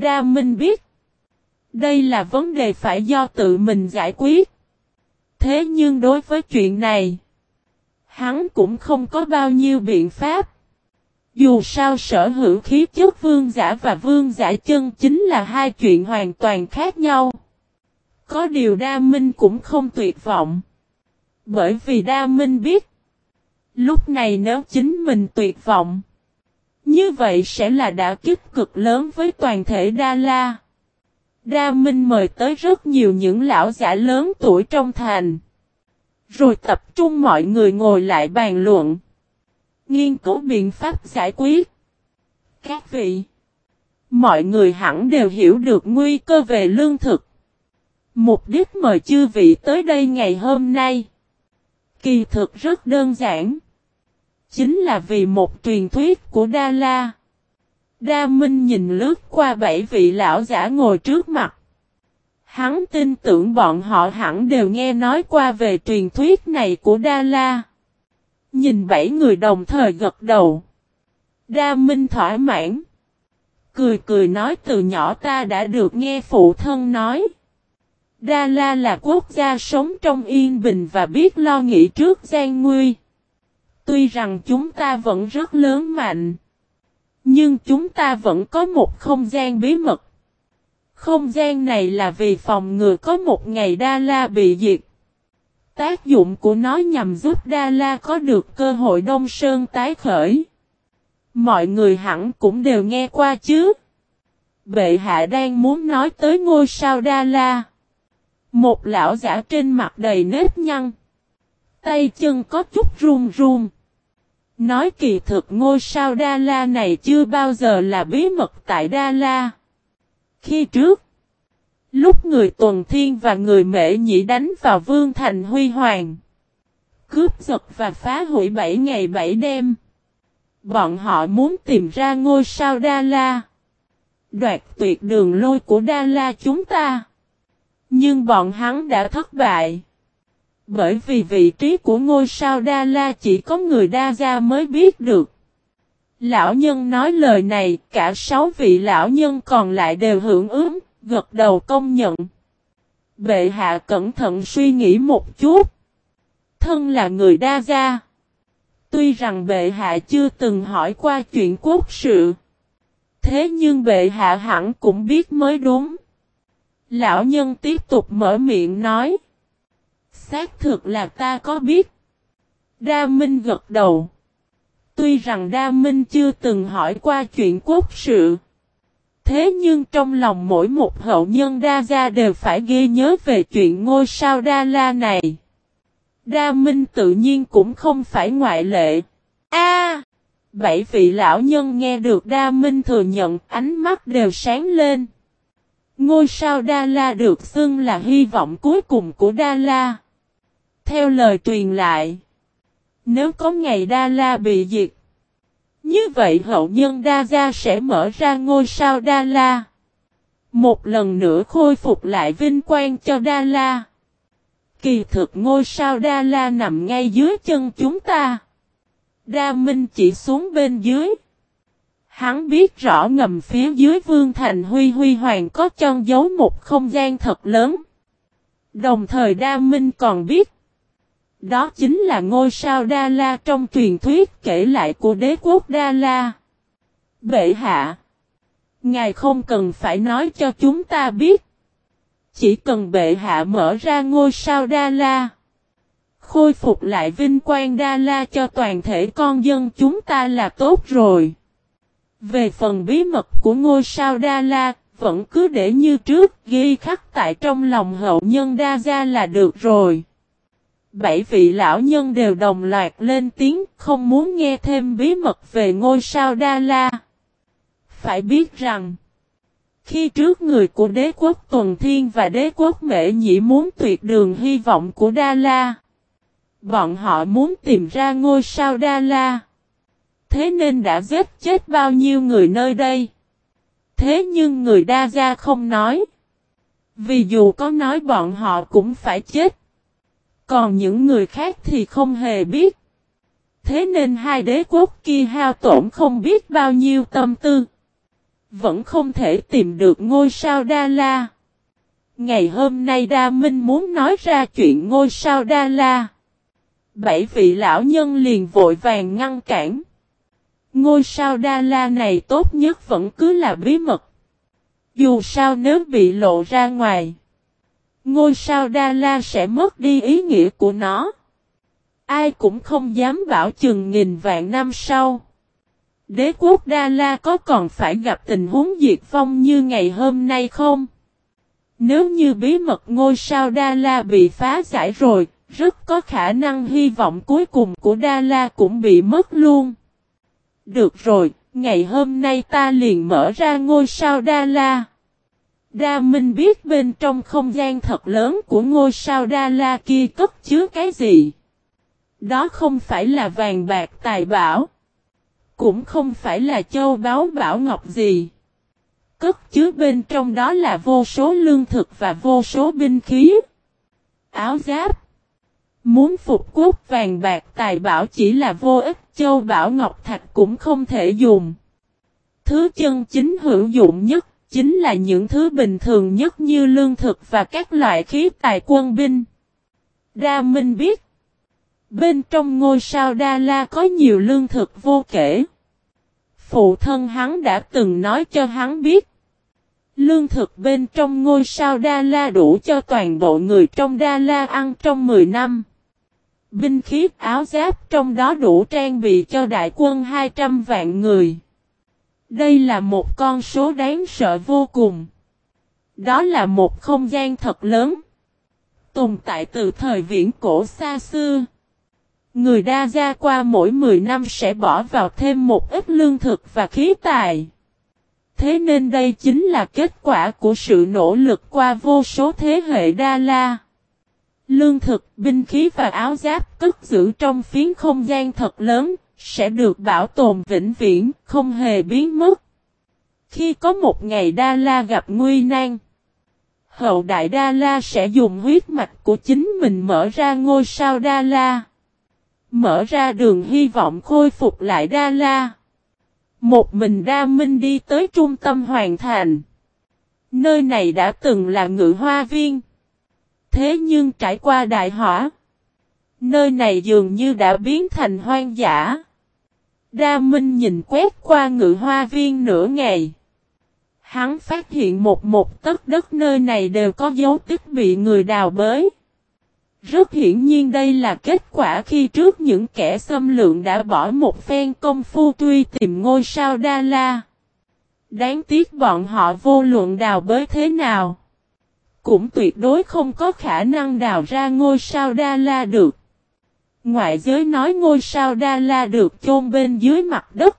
Đa Minh biết. Đây là vấn đề phải do tự mình giải quyết. Thế nhưng đối với chuyện này, hắn cũng không có bao nhiêu biện pháp. Dù sao sở hữu khí chất vương giả và vương giả chân chính là hai chuyện hoàn toàn khác nhau. Có điều Đa Minh cũng không tuyệt vọng. Bởi vì Đa Minh biết. Lúc này nếu chính mình tuyệt vọng. Như vậy sẽ là đã kích cực lớn với toàn thể Đa La. Đa Minh mời tới rất nhiều những lão giả lớn tuổi trong thành. Rồi tập trung mọi người ngồi lại bàn luận. Nghiên cứu biện pháp giải quyết. Các vị. Mọi người hẳn đều hiểu được nguy cơ về lương thực. Mục đích mời chư vị tới đây ngày hôm nay. Kỳ thực rất đơn giản. Chính là vì một truyền thuyết của Đa La. Đa Minh nhìn lướt qua bảy vị lão giả ngồi trước mặt. Hắn tin tưởng bọn họ hẳn đều nghe nói qua về truyền thuyết này của Đa La. Nhìn bảy người đồng thời gật đầu. Đa Minh thỏa mãn. Cười cười nói từ nhỏ ta đã được nghe phụ thân nói. Đa La là quốc gia sống trong yên bình và biết lo nghĩ trước gian nguy. Tuy rằng chúng ta vẫn rất lớn mạnh. Nhưng chúng ta vẫn có một không gian bí mật. Không gian này là vì phòng ngừa có một ngày Đa La bị diệt. Tác dụng của nó nhằm giúp Đa La có được cơ hội Đông Sơn tái khởi. Mọi người hẳn cũng đều nghe qua chứ. Bệ hạ đang muốn nói tới ngôi sao Đa La. Một lão giả trên mặt đầy nếp nhăn. Tay chân có chút run run. Nói kỳ thực ngôi sao Đa La này chưa bao giờ là bí mật tại Đa La. Khi trước, lúc người Tuần Thiên và người Mễ Nhĩ đánh vào Vương Thành Huy Hoàng, cướp giật và phá hủy 7 ngày 7 đêm, bọn họ muốn tìm ra ngôi sao Đa La, đoạt tuyệt đường lôi của Đa La chúng ta. Nhưng bọn hắn đã thất bại. Bởi vì vị trí của ngôi sao Đa La chỉ có người Đa Gia mới biết được. Lão nhân nói lời này, cả sáu vị lão nhân còn lại đều hưởng ứng, gật đầu công nhận. Bệ hạ cẩn thận suy nghĩ một chút. Thân là người Đa Gia. Tuy rằng bệ hạ chưa từng hỏi qua chuyện quốc sự. Thế nhưng bệ hạ hẳn cũng biết mới đúng. Lão nhân tiếp tục mở miệng nói. Xác thực là ta có biết. Đa Minh gật đầu. Tuy rằng Đa Minh chưa từng hỏi qua chuyện quốc sự. Thế nhưng trong lòng mỗi một hậu nhân Đa Gia đều phải ghi nhớ về chuyện ngôi sao Đa La này. Đa Minh tự nhiên cũng không phải ngoại lệ. A, Bảy vị lão nhân nghe được Đa Minh thừa nhận ánh mắt đều sáng lên. Ngôi sao Đa La được xưng là hy vọng cuối cùng của Đa La. Theo lời truyền lại, nếu có ngày Đa La bị diệt, như vậy hậu nhân Đa Gia sẽ mở ra ngôi sao Đa La. Một lần nữa khôi phục lại vinh quang cho Đa La. Kỳ thực ngôi sao Đa La nằm ngay dưới chân chúng ta. Đa Minh chỉ xuống bên dưới. Hắn biết rõ ngầm phía dưới Vương Thành Huy Huy Hoàng có chân giấu một không gian thật lớn. Đồng thời Đa Minh còn biết. Đó chính là ngôi sao Đa La trong truyền thuyết kể lại của đế quốc Đa La. Bệ hạ. Ngài không cần phải nói cho chúng ta biết. Chỉ cần bệ hạ mở ra ngôi sao Đa La. Khôi phục lại vinh quang Đa La cho toàn thể con dân chúng ta là tốt rồi. Về phần bí mật của ngôi sao Đa La, vẫn cứ để như trước ghi khắc tại trong lòng hậu nhân Đa Gia là được rồi. Bảy vị lão nhân đều đồng loạt lên tiếng không muốn nghe thêm bí mật về ngôi sao Đa La. Phải biết rằng, khi trước người của đế quốc Tuần Thiên và đế quốc Mễ Nhĩ muốn tuyệt đường hy vọng của Đa La, bọn họ muốn tìm ra ngôi sao Đa La. Thế nên đã giết chết bao nhiêu người nơi đây. Thế nhưng người đa gia không nói. Vì dù có nói bọn họ cũng phải chết. Còn những người khác thì không hề biết. Thế nên hai đế quốc kia hao tổn không biết bao nhiêu tâm tư. Vẫn không thể tìm được ngôi sao Đa La. Ngày hôm nay Đa Minh muốn nói ra chuyện ngôi sao Đa La. Bảy vị lão nhân liền vội vàng ngăn cản. Ngôi sao Đa La này tốt nhất vẫn cứ là bí mật. Dù sao nếu bị lộ ra ngoài. Ngôi sao Đa La sẽ mất đi ý nghĩa của nó. Ai cũng không dám bảo chừng nghìn vạn năm sau. Đế quốc Đa La có còn phải gặp tình huống diệt vong như ngày hôm nay không? Nếu như bí mật ngôi sao Đa La bị phá giải rồi, rất có khả năng hy vọng cuối cùng của Đa La cũng bị mất luôn. Được rồi, ngày hôm nay ta liền mở ra ngôi sao Đa La. Đa Minh biết bên trong không gian thật lớn của ngôi sao Đa La kia cất chứa cái gì. Đó không phải là vàng bạc tài bảo. Cũng không phải là châu báu bảo ngọc gì. Cất chứa bên trong đó là vô số lương thực và vô số binh khí. Áo giáp. Muốn phục quốc vàng bạc tài bảo chỉ là vô ích, châu bảo ngọc thạch cũng không thể dùng. Thứ chân chính hữu dụng nhất chính là những thứ bình thường nhất như lương thực và các loại khí tài quân binh. Đa Minh biết, bên trong ngôi sao Đa La có nhiều lương thực vô kể. Phụ thân hắn đã từng nói cho hắn biết, lương thực bên trong ngôi sao Đa La đủ cho toàn bộ người trong Đa La ăn trong 10 năm. Binh khí áo giáp trong đó đủ trang bị cho đại quân 200 vạn người. Đây là một con số đáng sợ vô cùng. Đó là một không gian thật lớn. Tồn tại từ thời viễn cổ xa xưa. Người đa gia qua mỗi 10 năm sẽ bỏ vào thêm một ít lương thực và khí tài. Thế nên đây chính là kết quả của sự nỗ lực qua vô số thế hệ đa la. Lương thực, binh khí và áo giáp cất giữ trong phiến không gian thật lớn, sẽ được bảo tồn vĩnh viễn, không hề biến mất. Khi có một ngày Đa La gặp nguy nan, hậu đại Đa La sẽ dùng huyết mạch của chính mình mở ra ngôi sao Đa La. Mở ra đường hy vọng khôi phục lại Đa La. Một mình Đa Minh đi tới trung tâm hoàn thành. Nơi này đã từng là ngự hoa viên. Thế nhưng trải qua đại hỏa. Nơi này dường như đã biến thành hoang dã. Đa Minh nhìn quét qua ngự hoa viên nửa ngày. Hắn phát hiện một một tất đất nơi này đều có dấu tích bị người đào bới. Rất hiển nhiên đây là kết quả khi trước những kẻ xâm lược đã bỏ một phen công phu tuy tìm ngôi sao Đa La. Đáng tiếc bọn họ vô luận đào bới thế nào. Cũng tuyệt đối không có khả năng đào ra ngôi sao Đa La được. Ngoại giới nói ngôi sao Đa La được chôn bên dưới mặt đất.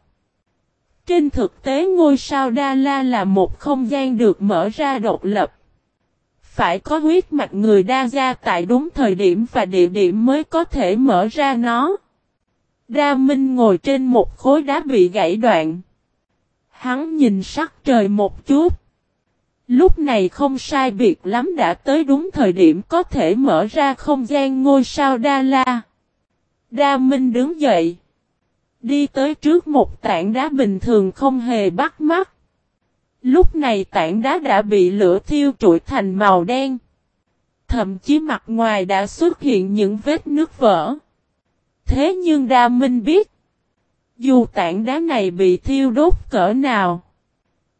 Trên thực tế ngôi sao Đa La là một không gian được mở ra độc lập. Phải có huyết mạch người đa gia tại đúng thời điểm và địa điểm mới có thể mở ra nó. Đa Minh ngồi trên một khối đá bị gãy đoạn. Hắn nhìn sắc trời một chút. Lúc này không sai biệt lắm đã tới đúng thời điểm có thể mở ra không gian ngôi sao Đa La. Đa Minh đứng dậy. Đi tới trước một tảng đá bình thường không hề bắt mắt. Lúc này tảng đá đã bị lửa thiêu trụi thành màu đen. Thậm chí mặt ngoài đã xuất hiện những vết nước vỡ. Thế nhưng Đa Minh biết. Dù tảng đá này bị thiêu đốt cỡ nào.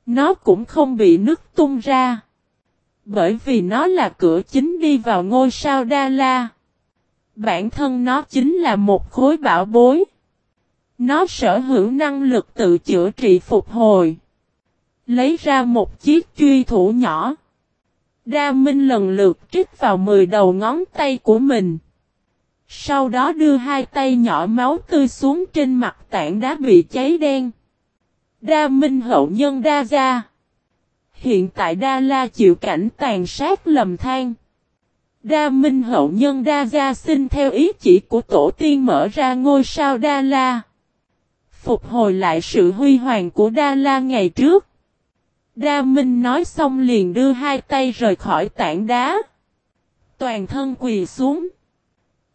Nó cũng không bị nứt tung ra. Bởi vì nó là cửa chính đi vào ngôi sao Đa La. Bản thân nó chính là một khối bảo bối. Nó sở hữu năng lực tự chữa trị phục hồi. Lấy ra một chiếc truy thủ nhỏ. Đa Minh lần lượt trích vào 10 đầu ngón tay của mình. Sau đó đưa hai tay nhỏ máu tươi xuống trên mặt tảng đá bị cháy đen. Đa Minh hậu nhân đa ra. Hiện tại Đa La chịu cảnh tàn sát lầm than. Đa Minh hậu nhân Đa Gia xin theo ý chỉ của tổ tiên mở ra ngôi sao Đa La. Phục hồi lại sự huy hoàng của Đa La ngày trước. Đa Minh nói xong liền đưa hai tay rời khỏi tảng đá. Toàn thân quỳ xuống.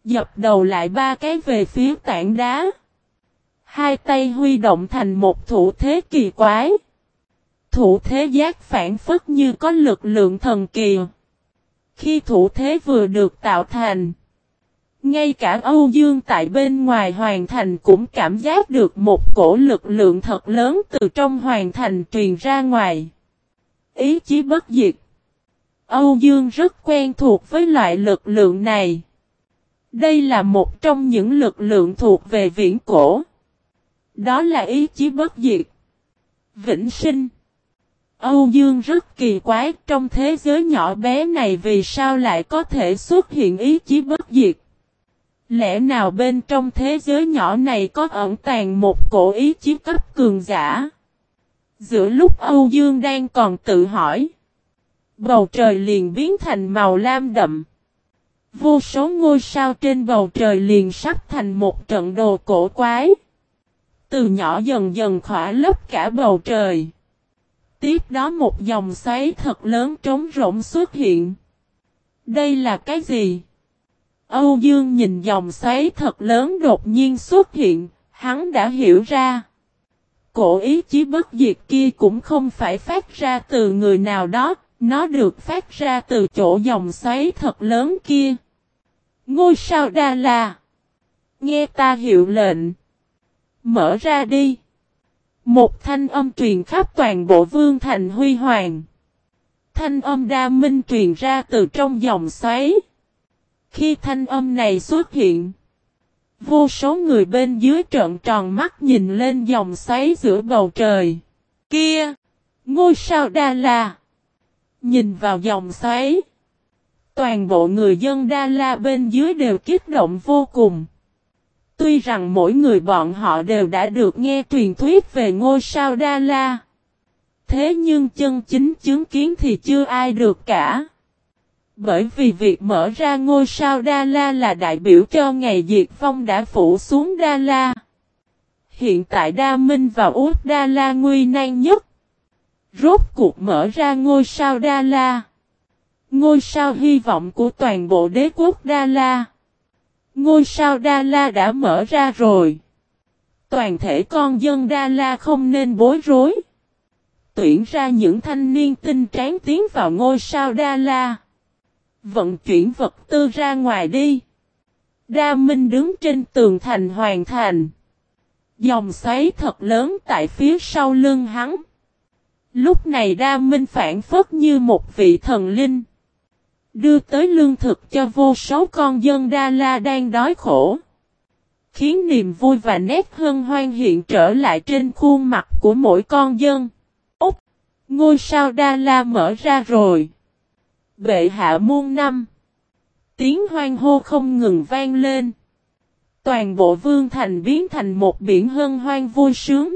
Dập đầu lại ba cái về phía tảng đá. Hai tay huy động thành một thủ thế kỳ quái. thủ thế giác phản phất như có lực lượng thần kỳ. Khi thủ thế vừa được tạo thành, ngay cả Âu Dương tại bên ngoài hoàn thành cũng cảm giác được một cổ lực lượng thật lớn từ trong hoàn thành truyền ra ngoài. Ý chí bất diệt. Âu Dương rất quen thuộc với loại lực lượng này. Đây là một trong những lực lượng thuộc về viễn cổ. Đó là ý chí bất diệt. Vĩnh sinh. Âu Dương rất kỳ quái trong thế giới nhỏ bé này vì sao lại có thể xuất hiện ý chí bất diệt. Lẽ nào bên trong thế giới nhỏ này có ẩn tàng một cổ ý chí cấp cường giả? Giữa lúc Âu Dương đang còn tự hỏi, bầu trời liền biến thành màu lam đậm. Vô số ngôi sao trên bầu trời liền sắp thành một trận đồ cổ quái. Từ nhỏ dần dần khỏa lấp cả bầu trời. Tiếp đó một dòng xoáy thật lớn trống rỗng xuất hiện. Đây là cái gì? Âu Dương nhìn dòng xoáy thật lớn đột nhiên xuất hiện, hắn đã hiểu ra. Cổ ý chí bất diệt kia cũng không phải phát ra từ người nào đó, nó được phát ra từ chỗ dòng xoáy thật lớn kia. Ngôi sao Đa La. Nghe ta hiệu lệnh. Mở ra đi. Một thanh âm truyền khắp toàn bộ vương thành huy hoàng. Thanh âm đa minh truyền ra từ trong dòng xoáy. Khi thanh âm này xuất hiện, vô số người bên dưới trợn tròn mắt nhìn lên dòng xoáy giữa bầu trời. Kia! Ngôi sao Đa La! Nhìn vào dòng xoáy. Toàn bộ người dân Đa La bên dưới đều kích động vô cùng. Tuy rằng mỗi người bọn họ đều đã được nghe truyền thuyết về ngôi sao Đa La. Thế nhưng chân chính chứng kiến thì chưa ai được cả. Bởi vì việc mở ra ngôi sao Đa La là đại biểu cho ngày diệt vong đã phủ xuống Đa La. Hiện tại Đa Minh và Út Đa La nguy nan nhất. Rốt cuộc mở ra ngôi sao Đa La. Ngôi sao hy vọng của toàn bộ đế quốc Đa La. Ngôi sao Đa La đã mở ra rồi. Toàn thể con dân Đa La không nên bối rối. Tuyển ra những thanh niên tinh tráng tiến vào ngôi sao Đa La. Vận chuyển vật tư ra ngoài đi. Đa Minh đứng trên tường thành hoàn thành. Dòng xoáy thật lớn tại phía sau lưng hắn. Lúc này Đa Minh phản phất như một vị thần linh. Đưa tới lương thực cho vô số con dân Đa La đang đói khổ. Khiến niềm vui và nét hân hoan hiện trở lại trên khuôn mặt của mỗi con dân. Úc! Ngôi sao Đa La mở ra rồi. Bệ hạ muôn năm. Tiếng hoang hô không ngừng vang lên. Toàn bộ vương thành biến thành một biển hân hoan vui sướng.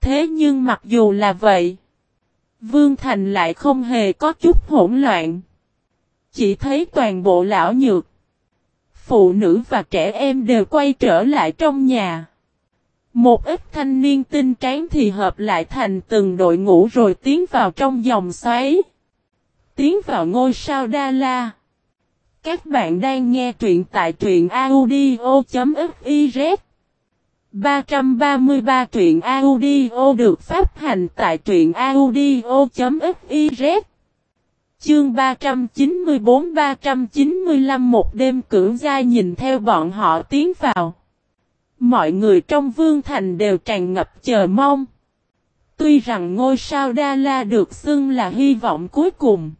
Thế nhưng mặc dù là vậy, vương thành lại không hề có chút hỗn loạn. Chỉ thấy toàn bộ lão nhược, phụ nữ và trẻ em đều quay trở lại trong nhà. Một ít thanh niên tinh tráng thì hợp lại thành từng đội ngũ rồi tiến vào trong dòng xoáy. Tiến vào ngôi sao Đa La. Các bạn đang nghe truyện tại truyện audio.fiz 333 truyện audio được phát hành tại truyện audio.fiz Chương 394-395 một đêm cưỡng gia nhìn theo bọn họ tiến vào. Mọi người trong vương thành đều tràn ngập chờ mong. Tuy rằng ngôi sao Đa La được xưng là hy vọng cuối cùng.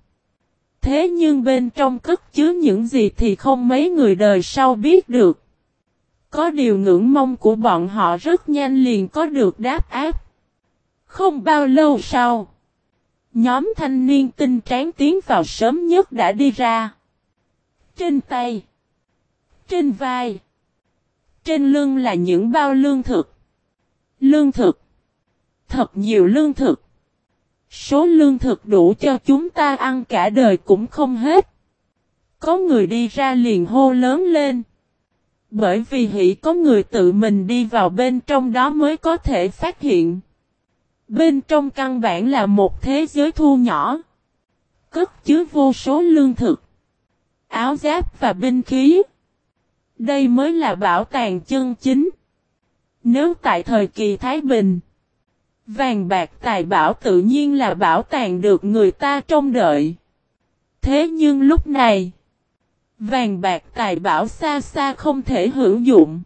Thế nhưng bên trong cất chứa những gì thì không mấy người đời sau biết được. Có điều ngưỡng mong của bọn họ rất nhanh liền có được đáp áp. Không bao lâu sau, nhóm thanh niên tinh tráng tiến vào sớm nhất đã đi ra. Trên tay, trên vai, trên lưng là những bao lương thực. Lương thực, thật nhiều lương thực. Số lương thực đủ cho chúng ta ăn cả đời cũng không hết. Có người đi ra liền hô lớn lên. Bởi vì hỷ có người tự mình đi vào bên trong đó mới có thể phát hiện. Bên trong căn bản là một thế giới thu nhỏ. Cất chứa vô số lương thực. Áo giáp và binh khí. Đây mới là bảo tàng chân chính. Nếu tại thời kỳ Thái Bình. Vàng bạc tài bảo tự nhiên là bảo tàng được người ta trông đợi. Thế nhưng lúc này, vàng bạc tài bảo xa xa không thể hữu dụng.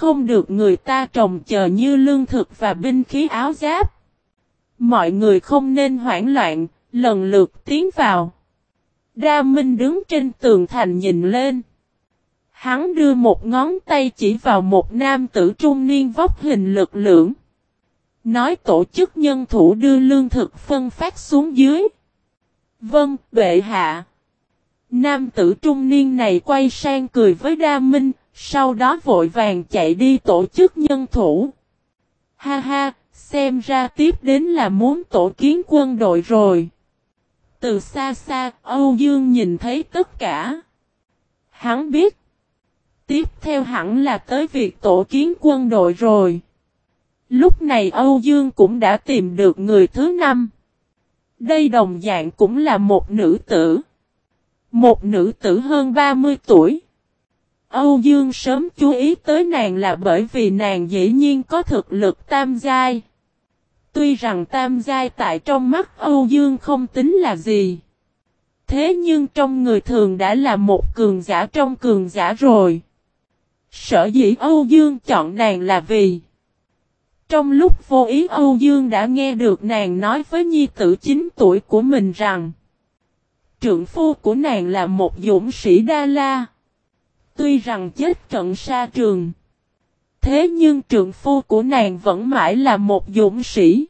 Không được người ta trồng chờ như lương thực và binh khí áo giáp. Mọi người không nên hoảng loạn, lần lượt tiến vào. Đa Minh đứng trên tường thành nhìn lên. Hắn đưa một ngón tay chỉ vào một nam tử trung niên vóc hình lực lượng. Nói tổ chức nhân thủ đưa lương thực phân phát xuống dưới. Vâng, bệ hạ. Nam tử trung niên này quay sang cười với Đa Minh, sau đó vội vàng chạy đi tổ chức nhân thủ. Ha ha, xem ra tiếp đến là muốn tổ kiến quân đội rồi. Từ xa xa, Âu Dương nhìn thấy tất cả. Hắn biết. Tiếp theo hẳn là tới việc tổ kiến quân đội rồi. Lúc này Âu Dương cũng đã tìm được người thứ năm. Đây đồng dạng cũng là một nữ tử. Một nữ tử hơn 30 tuổi. Âu Dương sớm chú ý tới nàng là bởi vì nàng dĩ nhiên có thực lực tam giai. Tuy rằng tam giai tại trong mắt Âu Dương không tính là gì. Thế nhưng trong người thường đã là một cường giả trong cường giả rồi. Sở dĩ Âu Dương chọn nàng là vì Trong lúc vô ý Âu Dương đã nghe được nàng nói với nhi tử 9 tuổi của mình rằng, Trượng phu của nàng là một dũng sĩ Đa La Tuy rằng chết trận xa trường, Thế nhưng trượng phu của nàng vẫn mãi là một dũng sĩ.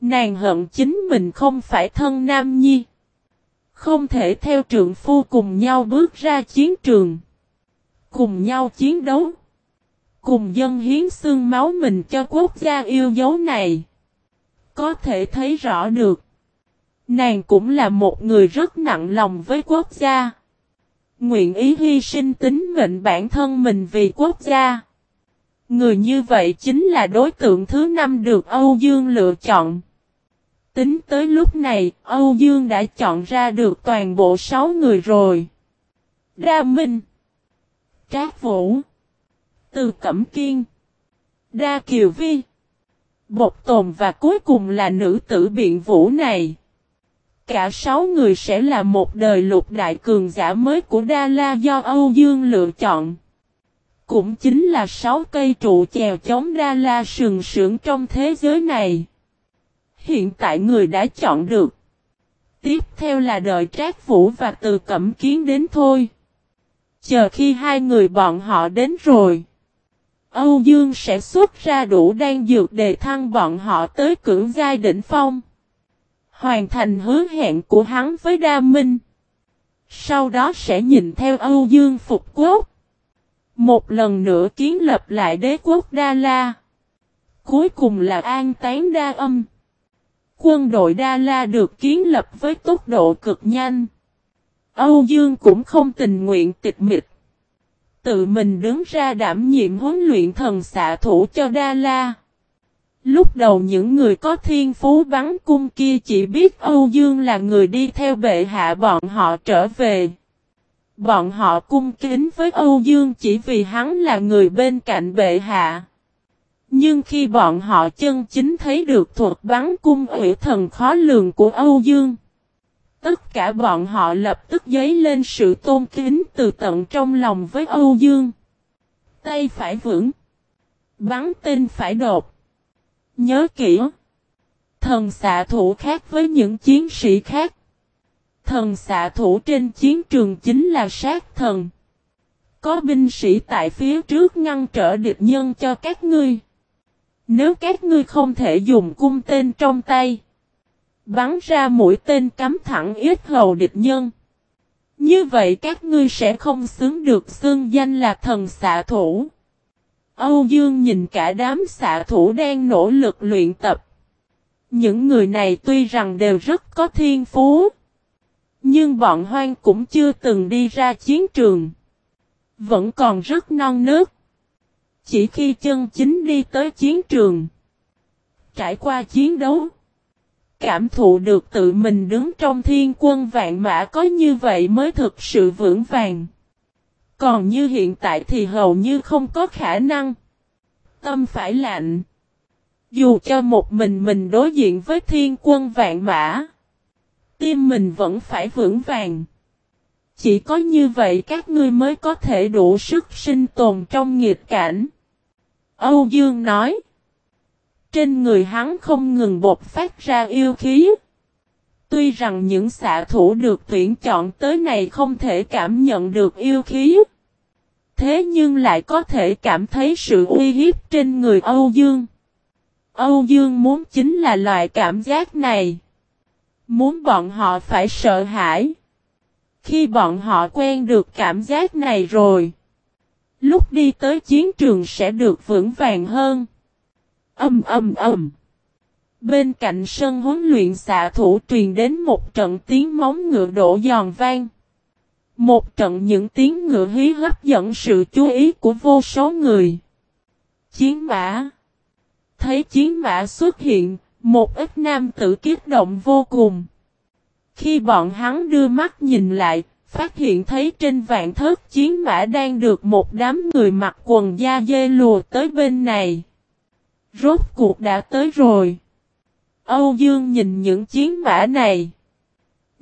Nàng hận chính mình không phải thân nam nhi. Không thể theo trượng phu cùng nhau bước ra chiến trường. Cùng nhau chiến đấu. Cùng dân hiến xương máu mình cho quốc gia yêu dấu này. Có thể thấy rõ được. Nàng cũng là một người rất nặng lòng với quốc gia. Nguyện ý hy sinh tính mệnh bản thân mình vì quốc gia. Người như vậy chính là đối tượng thứ năm được Âu Dương lựa chọn. Tính tới lúc này, Âu Dương đã chọn ra được toàn bộ 6 người rồi. Đa Minh Trác Vũ Từ Cẩm Kiên Đa Kiều Vi Bột Tồn và cuối cùng là nữ tử biện vũ này. Cả sáu người sẽ là một đời lục đại cường giả mới của Đa La do Âu Dương lựa chọn. Cũng chính là sáu cây trụ chèo chống Đa La sừng sững trong thế giới này. Hiện tại người đã chọn được. Tiếp theo là đợi Trác Vũ và Từ Cẩm Kiến đến thôi. Chờ khi hai người bọn họ đến rồi. Âu Dương sẽ xuất ra đủ đan dược để thăng bọn họ tới cưỡng giai đỉnh phong. Hoàn thành hứa hẹn của hắn với Đa Minh. Sau đó sẽ nhìn theo Âu Dương phục quốc. Một lần nữa kiến lập lại đế quốc Đa La. Cuối cùng là an tán đa âm. Quân đội Đa La được kiến lập với tốc độ cực nhanh. Âu Dương cũng không tình nguyện tịch mịch. Tự mình đứng ra đảm nhiệm huấn luyện thần xạ thủ cho Đa La. Lúc đầu những người có thiên phú bắn cung kia chỉ biết Âu Dương là người đi theo bệ hạ bọn họ trở về. Bọn họ cung kính với Âu Dương chỉ vì hắn là người bên cạnh bệ hạ. Nhưng khi bọn họ chân chính thấy được thuật bắn cung ủy thần khó lường của Âu Dương, tất cả bọn họ lập tức dấy lên sự tôn kính từ tận trong lòng với Âu Dương. Tay phải vững, bắn tên phải đột. Nhớ kỹ, thần xạ thủ khác với những chiến sĩ khác. Thần xạ thủ trên chiến trường chính là sát thần. Có binh sĩ tại phía trước ngăn trở địch nhân cho các ngươi. Nếu các ngươi không thể dùng cung tên trong tay, bắn ra mũi tên cắm thẳng ít hầu địch nhân. Như vậy các ngươi sẽ không xứng được xưng danh là thần xạ thủ. Âu Dương nhìn cả đám xạ thủ đang nỗ lực luyện tập. Những người này tuy rằng đều rất có thiên phú. Nhưng bọn hoang cũng chưa từng đi ra chiến trường. Vẫn còn rất non nước. Chỉ khi chân chính đi tới chiến trường. Trải qua chiến đấu. Cảm thụ được tự mình đứng trong thiên quân vạn mã có như vậy mới thực sự vững vàng. Còn như hiện tại thì hầu như không có khả năng. Tâm phải lạnh. Dù cho một mình mình đối diện với thiên quân vạn mã. Tim mình vẫn phải vững vàng. Chỉ có như vậy các ngươi mới có thể đủ sức sinh tồn trong nghịch cảnh. Âu Dương nói. Trên người hắn không ngừng bột phát ra yêu khí. Tuy rằng những xạ thủ được tuyển chọn tới này không thể cảm nhận được yêu khí. Thế nhưng lại có thể cảm thấy sự uy hiếp trên người Âu Dương. Âu Dương muốn chính là loại cảm giác này. Muốn bọn họ phải sợ hãi. Khi bọn họ quen được cảm giác này rồi. Lúc đi tới chiến trường sẽ được vững vàng hơn. Âm âm âm. Bên cạnh sân huấn luyện xạ thủ truyền đến một trận tiếng móng ngựa đổ giòn vang. Một trận những tiếng ngựa hí hấp dẫn sự chú ý của vô số người. Chiến mã. Thấy chiến mã xuất hiện, một ít nam tử kích động vô cùng. Khi bọn hắn đưa mắt nhìn lại, phát hiện thấy trên vạn thớt chiến mã đang được một đám người mặc quần da dê lùa tới bên này. Rốt cuộc đã tới rồi. Âu Dương nhìn những chiến mã này.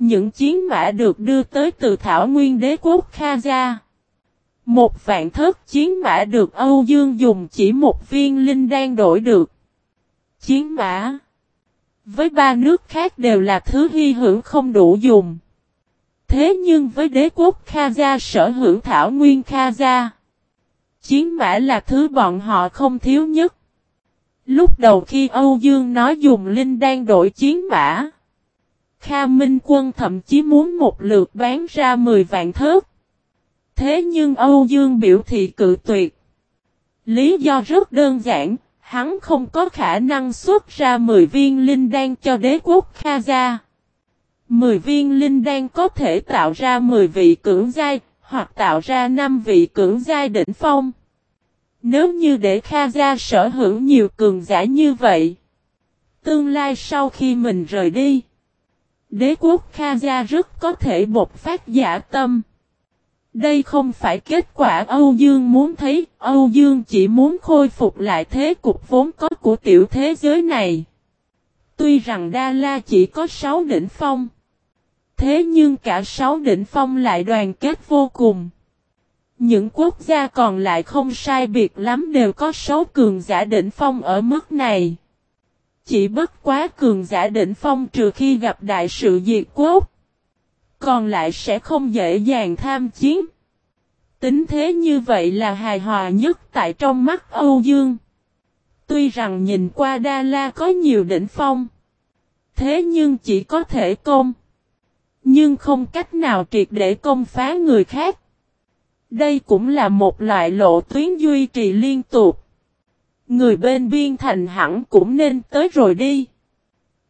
Những chiến mã được đưa tới từ Thảo Nguyên đế quốc Kha Gia. Một vạn thớt chiến mã được Âu Dương dùng chỉ một viên linh đang đổi được. Chiến mã với ba nước khác đều là thứ hy hữu không đủ dùng. Thế nhưng với đế quốc Kha Gia sở hữu Thảo Nguyên Kha Gia. Chiến mã là thứ bọn họ không thiếu nhất. Lúc đầu khi Âu Dương nói dùng linh đang đổi chiến mã. Kha Minh Quân thậm chí muốn một lượt bán ra 10 vạn thớt. Thế nhưng Âu Dương biểu thị cự tuyệt. Lý do rất đơn giản, hắn không có khả năng xuất ra 10 viên linh đan cho đế quốc Kha Gia. 10 viên linh đan có thể tạo ra 10 vị cưỡng giai, hoặc tạo ra 5 vị cưỡng giai đỉnh phong. Nếu như để Kha Gia sở hữu nhiều cường giả như vậy, tương lai sau khi mình rời đi, đế quốc Kha Gia rất có thể bộc phát giả tâm. Đây không phải kết quả Âu Dương muốn thấy, Âu Dương chỉ muốn khôi phục lại thế cục vốn có của tiểu thế giới này. Tuy rằng Đa La chỉ có 6 đỉnh phong, thế nhưng cả 6 đỉnh phong lại đoàn kết vô cùng. Những quốc gia còn lại không sai biệt lắm đều có số cường giả đỉnh phong ở mức này. Chỉ bất quá cường giả đỉnh phong trừ khi gặp đại sự diệt quốc. Còn lại sẽ không dễ dàng tham chiến. Tính thế như vậy là hài hòa nhất tại trong mắt Âu Dương. Tuy rằng nhìn qua Đa La có nhiều đỉnh phong. Thế nhưng chỉ có thể công. Nhưng không cách nào triệt để công phá người khác. Đây cũng là một loại lộ tuyến duy trì liên tục. Người bên biên thành hẳn cũng nên tới rồi đi.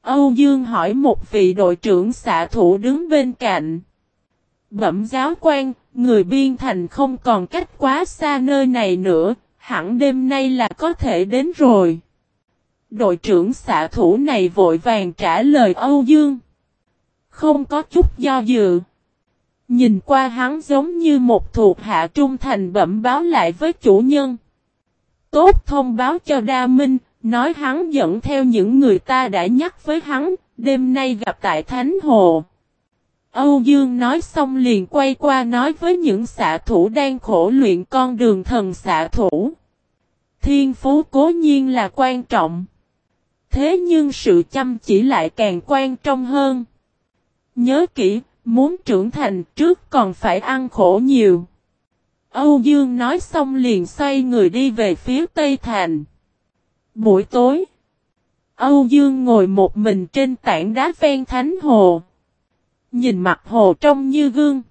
Âu Dương hỏi một vị đội trưởng xạ thủ đứng bên cạnh. Bẩm giáo quan, người biên thành không còn cách quá xa nơi này nữa, hẳn đêm nay là có thể đến rồi. Đội trưởng xạ thủ này vội vàng trả lời Âu Dương. Không có chút do dự. Nhìn qua hắn giống như một thuộc hạ trung thành bẩm báo lại với chủ nhân. Tốt thông báo cho Đa Minh, nói hắn dẫn theo những người ta đã nhắc với hắn, đêm nay gặp tại Thánh Hồ. Âu Dương nói xong liền quay qua nói với những xạ thủ đang khổ luyện con đường thần xạ thủ. Thiên phú cố nhiên là quan trọng. Thế nhưng sự chăm chỉ lại càng quan trọng hơn. Nhớ kỹ, muốn trưởng thành trước còn phải ăn khổ nhiều. Âu Dương nói xong liền xoay người đi về phía Tây Thành. Buổi tối, Âu Dương ngồi một mình trên tảng đá ven thánh hồ. Nhìn mặt hồ trông như gương.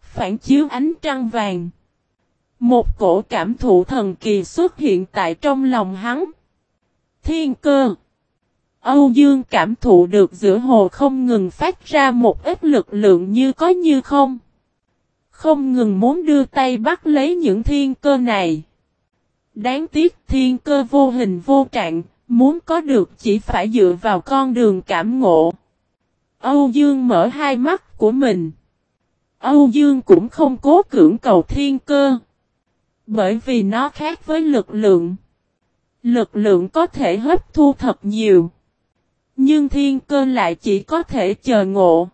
Phản chiếu ánh trăng vàng. Một cổ cảm thụ thần kỳ xuất hiện tại trong lòng hắn. Thiên cơ. Âu Dương cảm thụ được giữa hồ không ngừng phát ra một ít lực lượng như có như không. Không ngừng muốn đưa tay bắt lấy những thiên cơ này. Đáng tiếc thiên cơ vô hình vô trạng, muốn có được chỉ phải dựa vào con đường cảm ngộ. Âu Dương mở hai mắt của mình. Âu Dương cũng không cố cưỡng cầu thiên cơ. Bởi vì nó khác với lực lượng. Lực lượng có thể hấp thu thật nhiều. Nhưng thiên cơ lại chỉ có thể chờ ngộ.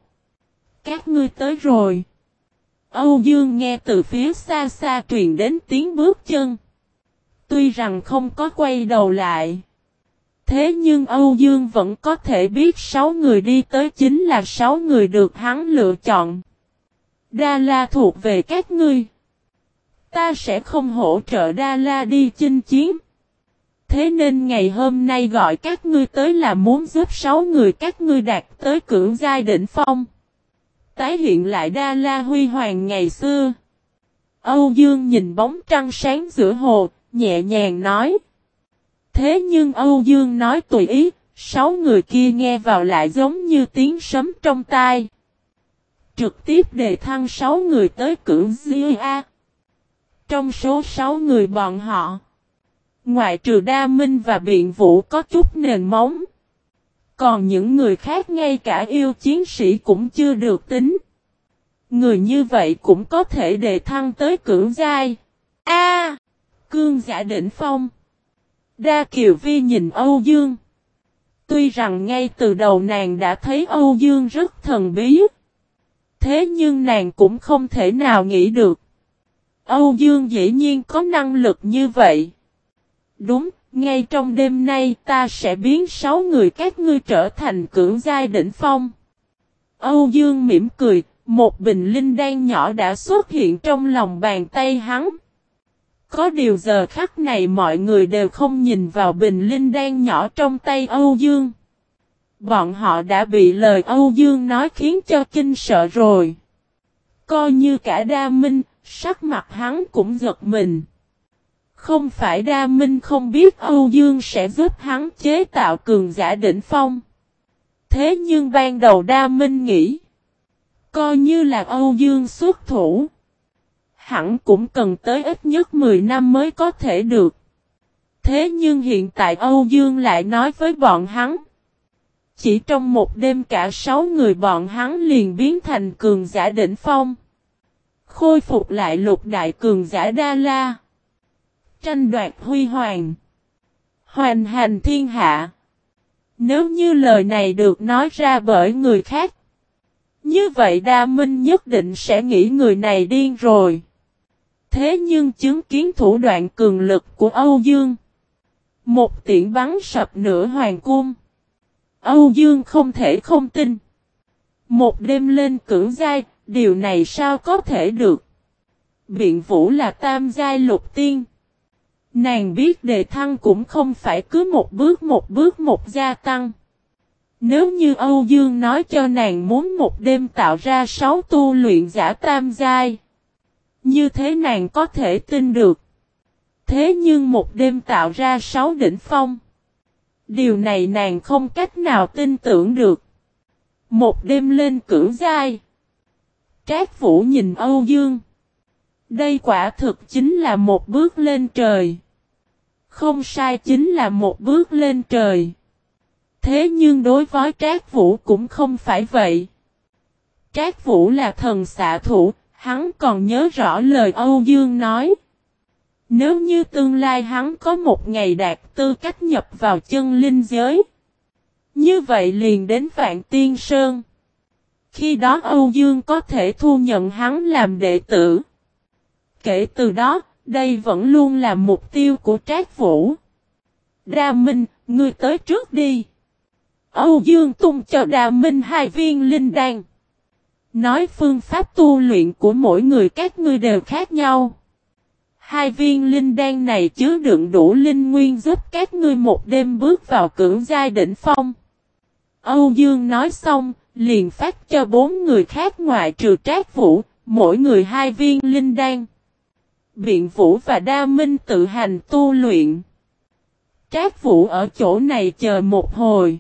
Các ngươi tới rồi. Âu Dương nghe từ phía xa xa truyền đến tiếng bước chân. Tuy rằng không có quay đầu lại. Thế nhưng Âu Dương vẫn có thể biết 6 người đi tới chính là 6 người được hắn lựa chọn. Đa La thuộc về các ngươi. Ta sẽ không hỗ trợ Đa La đi chinh chiến. Thế nên ngày hôm nay gọi các ngươi tới là muốn giúp 6 người các ngươi đạt tới cưỡng giai đỉnh phong. Tái hiện lại Đa La huy hoàng ngày xưa. Âu Dương nhìn bóng trăng sáng giữa hồ, nhẹ nhàng nói. Thế nhưng Âu Dương nói tùy ý, sáu người kia nghe vào lại giống như tiếng sấm trong tai. Trực tiếp đề thăng sáu người tới cưỡng A. Trong số sáu người bọn họ, ngoại trừ Đa Minh và Biện Vũ có chút nền móng. Còn những người khác ngay cả yêu chiến sĩ cũng chưa được tính. Người như vậy cũng có thể đề thăng tới cưỡng giai. A. cương giả đỉnh phong. Đa Kiều Vi nhìn Âu Dương. Tuy rằng ngay từ đầu nàng đã thấy Âu Dương rất thần bí. Thế nhưng nàng cũng không thể nào nghĩ được. Âu Dương dĩ nhiên có năng lực như vậy. Đúng, ngay trong đêm nay ta sẽ biến sáu người các ngươi trở thành cưỡng giai đỉnh phong. Âu Dương mỉm cười, một bình linh đan nhỏ đã xuất hiện trong lòng bàn tay hắn. Có điều giờ khắc này mọi người đều không nhìn vào bình linh đan nhỏ trong tay Âu Dương. Bọn họ đã bị lời Âu Dương nói khiến cho kinh sợ rồi. Coi như cả đa minh, sắc mặt hắn cũng giật mình. Không phải đa minh không biết Âu Dương sẽ giúp hắn chế tạo cường giả đỉnh phong. Thế nhưng ban đầu đa minh nghĩ. Coi như là Âu Dương xuất thủ, hẳn cũng cần tới ít nhất 10 năm mới có thể được. Thế nhưng hiện tại Âu Dương lại nói với bọn hắn. Chỉ trong một đêm cả sáu người bọn hắn liền biến thành cường giả đỉnh phong. Khôi phục lại lục đại cường giả Đa La. Tranh đoạt huy hoàng. Hoàn hành thiên hạ. Nếu như lời này được nói ra bởi người khác. Như vậy Đa Minh nhất định sẽ nghĩ người này điên rồi. Thế nhưng chứng kiến thủ đoạn cường lực của Âu Dương. Một tiện bắn sập nửa hoàng cung. Âu Dương không thể không tin. Một đêm lên cưỡng giai, điều này sao có thể được. Biện vũ là tam giai lục tiên. Nàng biết đề thăng cũng không phải cứ một bước một bước một gia tăng. Nếu như Âu Dương nói cho nàng muốn một đêm tạo ra sáu tu luyện giả tam giai. Như thế nàng có thể tin được. Thế nhưng một đêm tạo ra sáu đỉnh phong. Điều này nàng không cách nào tin tưởng được. Một đêm lên cửu giai. Trác Vũ nhìn Âu Dương. Đây quả thực chính là một bước lên trời. Không sai chính là một bước lên trời. Thế nhưng đối với Trác Vũ cũng không phải vậy. Trác Vũ là thần xạ thủ, Hắn còn nhớ rõ lời Âu Dương nói. Nếu như tương lai hắn có một ngày đạt tư cách nhập vào chân linh giới. Như vậy liền đến Vạn Tiên Sơn. Khi đó Âu Dương có thể thu nhận hắn làm đệ tử. Kể từ đó, đây vẫn luôn là mục tiêu của Trác Vũ. Đa Minh, ngươi tới trước đi. Âu Dương tung cho Đa Minh hai viên linh đan. Nói phương pháp tu luyện của mỗi người các ngươi đều khác nhau. Hai viên linh đan này chứa đựng đủ linh nguyên giúp các ngươi một đêm bước vào cưỡng giai đỉnh phong. Âu Dương nói xong, liền phát cho bốn người khác ngoại trừ trác vũ, mỗi người hai viên linh đan. Biện vũ và đa minh tự hành tu luyện. Trác vũ ở chỗ này chờ một hồi.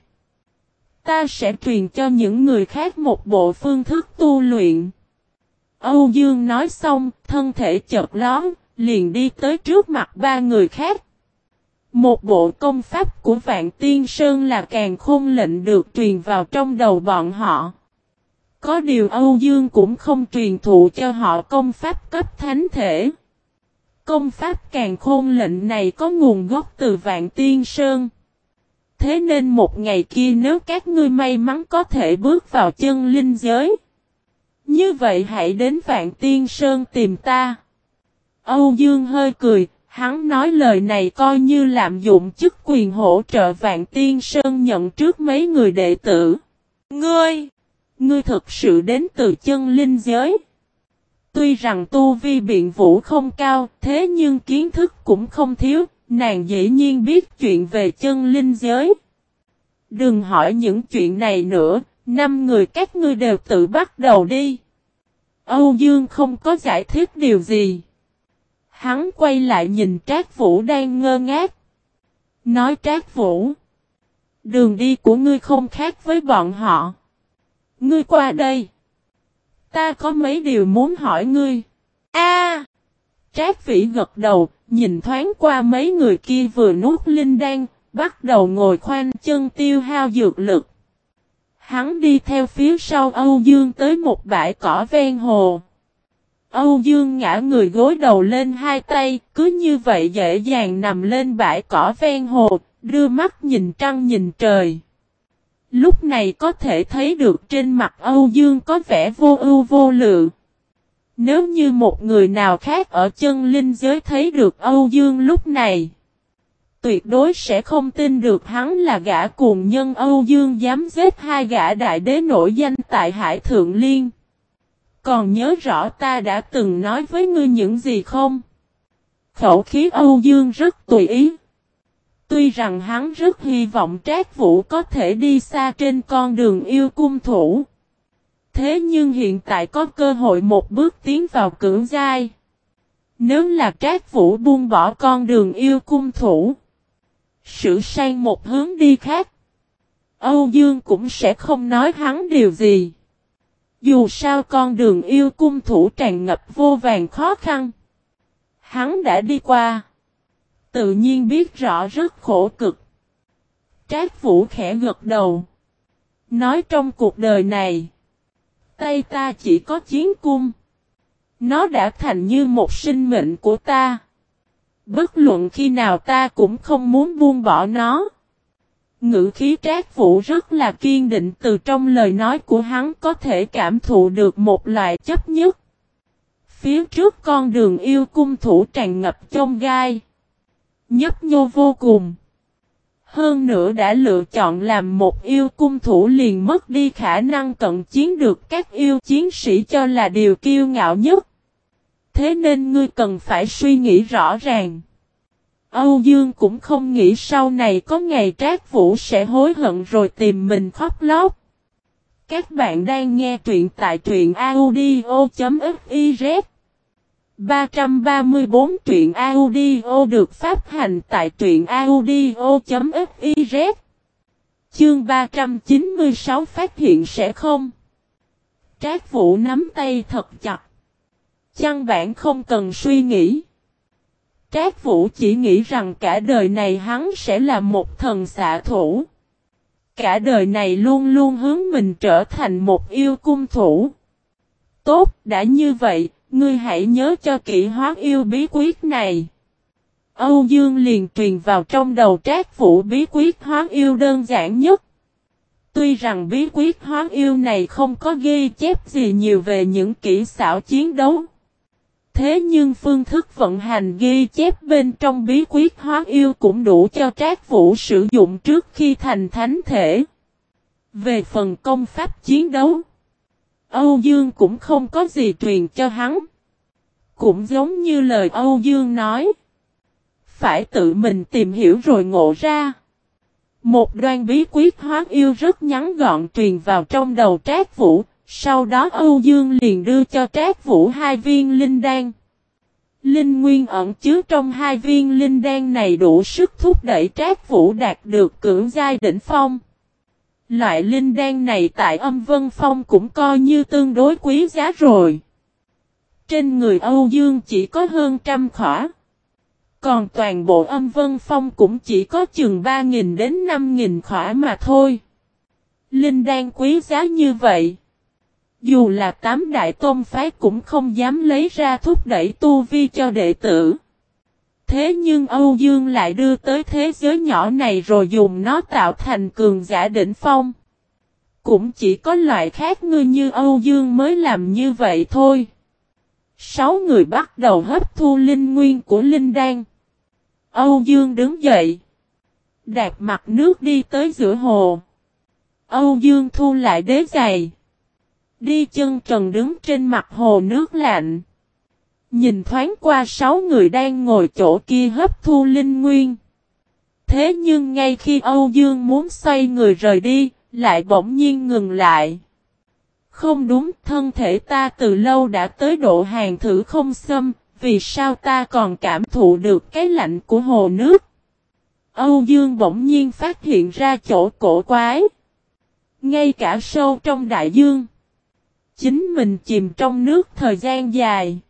Ta sẽ truyền cho những người khác một bộ phương thức tu luyện. Âu Dương nói xong, thân thể chợt lón, liền đi tới trước mặt ba người khác. Một bộ công pháp của Vạn Tiên Sơn là càng khôn lệnh được truyền vào trong đầu bọn họ. Có điều Âu Dương cũng không truyền thụ cho họ công pháp cấp thánh thể. Công pháp càng khôn lệnh này có nguồn gốc từ Vạn Tiên Sơn. Thế nên một ngày kia nếu các ngươi may mắn có thể bước vào chân linh giới. Như vậy hãy đến Vạn Tiên Sơn tìm ta. Âu Dương hơi cười, hắn nói lời này coi như lạm dụng chức quyền hỗ trợ Vạn Tiên Sơn nhận trước mấy người đệ tử. Ngươi! Ngươi thực sự đến từ chân linh giới. Tuy rằng tu vi biện vũ không cao, thế nhưng kiến thức cũng không thiếu, nàng dĩ nhiên biết chuyện về chân linh giới. Đừng hỏi những chuyện này nữa, năm người các ngươi đều tự bắt đầu đi. Âu Dương không có giải thích điều gì. Hắn quay lại nhìn Trác Vũ đang ngơ ngác. Nói Trác Vũ. Đường đi của ngươi không khác với bọn họ. Ngươi qua đây. Ta có mấy điều muốn hỏi ngươi. A! Trác Vĩ gật đầu, nhìn thoáng qua mấy người kia vừa nuốt linh đan, bắt đầu ngồi khoanh chân tiêu hao dược lực. Hắn đi theo phía sau Âu Dương tới một bãi cỏ ven hồ. Âu Dương ngã người gối đầu lên hai tay, cứ như vậy dễ dàng nằm lên bãi cỏ ven hồ, đưa mắt nhìn trăng nhìn trời. Lúc này có thể thấy được trên mặt Âu Dương có vẻ vô ưu vô lự. Nếu như một người nào khác ở chân linh giới thấy được Âu Dương lúc này, tuyệt đối sẽ không tin được hắn là gã cuồng nhân Âu Dương dám giết hai gã đại đế nổi danh tại Hải Thượng Liên. Còn nhớ rõ ta đã từng nói với ngươi những gì không? Khẩu khí Âu Dương rất tùy ý. Tuy rằng hắn rất hy vọng Trác Vũ có thể đi xa trên con đường yêu cung thủ. Thế nhưng hiện tại có cơ hội một bước tiến vào cưỡng giai. Nếu là Trác Vũ buông bỏ con đường yêu cung thủ. Sự sang một hướng đi khác. Âu Dương cũng sẽ không nói hắn điều gì. Dù sao con đường yêu cung thủ tràn ngập vô vàng khó khăn. Hắn đã đi qua. Tự nhiên biết rõ rất khổ cực. Trác Vũ khẽ gật đầu. Nói trong cuộc đời này. Tay ta chỉ có chiến cung. Nó đã thành như một sinh mệnh của ta. Bất luận khi nào ta cũng không muốn buông bỏ nó. Ngữ khí trác vũ rất là kiên định, từ trong lời nói của hắn có thể cảm thụ được một loại chấp nhất. Phía trước con đường yêu cung thủ tràn ngập trong gai. Nhấp nhô vô cùng. Hơn nữa đã lựa chọn làm một yêu cung thủ liền mất đi khả năng cận chiến được các yêu chiến sĩ cho là điều kiêu ngạo nhất. Thế nên ngươi cần phải suy nghĩ rõ ràng. Âu Dương cũng không nghĩ sau này có ngày Trác Vũ sẽ hối hận rồi tìm mình khóc lóc. Các bạn đang nghe truyện tại truyện audio.fif 334 truyện audio được phát hành tại truyện audio.fiz Chương 396 phát hiện sẽ không Trác Vũ nắm tay thật chặt. Chăn bản không cần suy nghĩ. Trác Vũ chỉ nghĩ rằng cả đời này hắn sẽ là một thần xạ thủ. Cả đời này luôn luôn hướng mình trở thành một yêu cung thủ. Tốt, đã như vậy, ngươi hãy nhớ cho kỹ hóa yêu bí quyết này. Âu Dương liền truyền vào trong đầu Trác Vũ bí quyết hóa yêu đơn giản nhất. Tuy rằng bí quyết hóa yêu này không có ghi chép gì nhiều về những kỹ xảo chiến đấu. Thế nhưng phương thức vận hành ghi chép bên trong bí quyết hóa yêu cũng đủ cho Trác Vũ sử dụng trước khi thành thánh thể. Về phần công pháp chiến đấu, Âu Dương cũng không có gì truyền cho hắn. Cũng giống như lời Âu Dương nói. Phải tự mình tìm hiểu rồi ngộ ra. Một đoan bí quyết hóa yêu rất ngắn gọn truyền vào trong đầu Trác Vũ, sau đó Âu Dương liền đưa cho Trác Vũ hai viên linh đan. Linh nguyên ẩn chứa trong hai viên linh đan này đủ sức thúc đẩy Trác Vũ đạt được cưỡng giai đỉnh phong. Loại linh đan này tại âm vân phong cũng coi như tương đối quý giá rồi. Trên người Âu Dương chỉ có hơn trăm khỏa. Còn toàn bộ âm vân phong cũng chỉ có chừng 3.000 đến 5.000 khỏa mà thôi. Linh đan quý giá như vậy. Dù là tám đại tôn phái cũng không dám lấy ra thúc đẩy tu vi cho đệ tử. Thế nhưng Âu Dương lại đưa tới thế giới nhỏ này rồi dùng nó tạo thành cường giả đỉnh phong. Cũng chỉ có loại khác ngươi như Âu Dương mới làm như vậy thôi. Sáu người bắt đầu hấp thu linh nguyên của Linh Đan. Âu Dương đứng dậy. Đạt mặt nước đi tới giữa hồ. Âu Dương thu lại đế giày. Đi chân trần đứng trên mặt hồ nước lạnh. Nhìn thoáng qua sáu người đang ngồi chỗ kia hấp thu linh nguyên. Thế nhưng ngay khi Âu Dương muốn xoay người rời đi, lại bỗng nhiên ngừng lại. Không đúng, thân thể ta từ lâu đã tới độ hàng thử không xâm, vì sao ta còn cảm thụ được cái lạnh của hồ nước? Âu Dương bỗng nhiên phát hiện ra chỗ cổ quái. Ngay cả sâu trong đại dương. Chính mình chìm trong nước thời gian dài.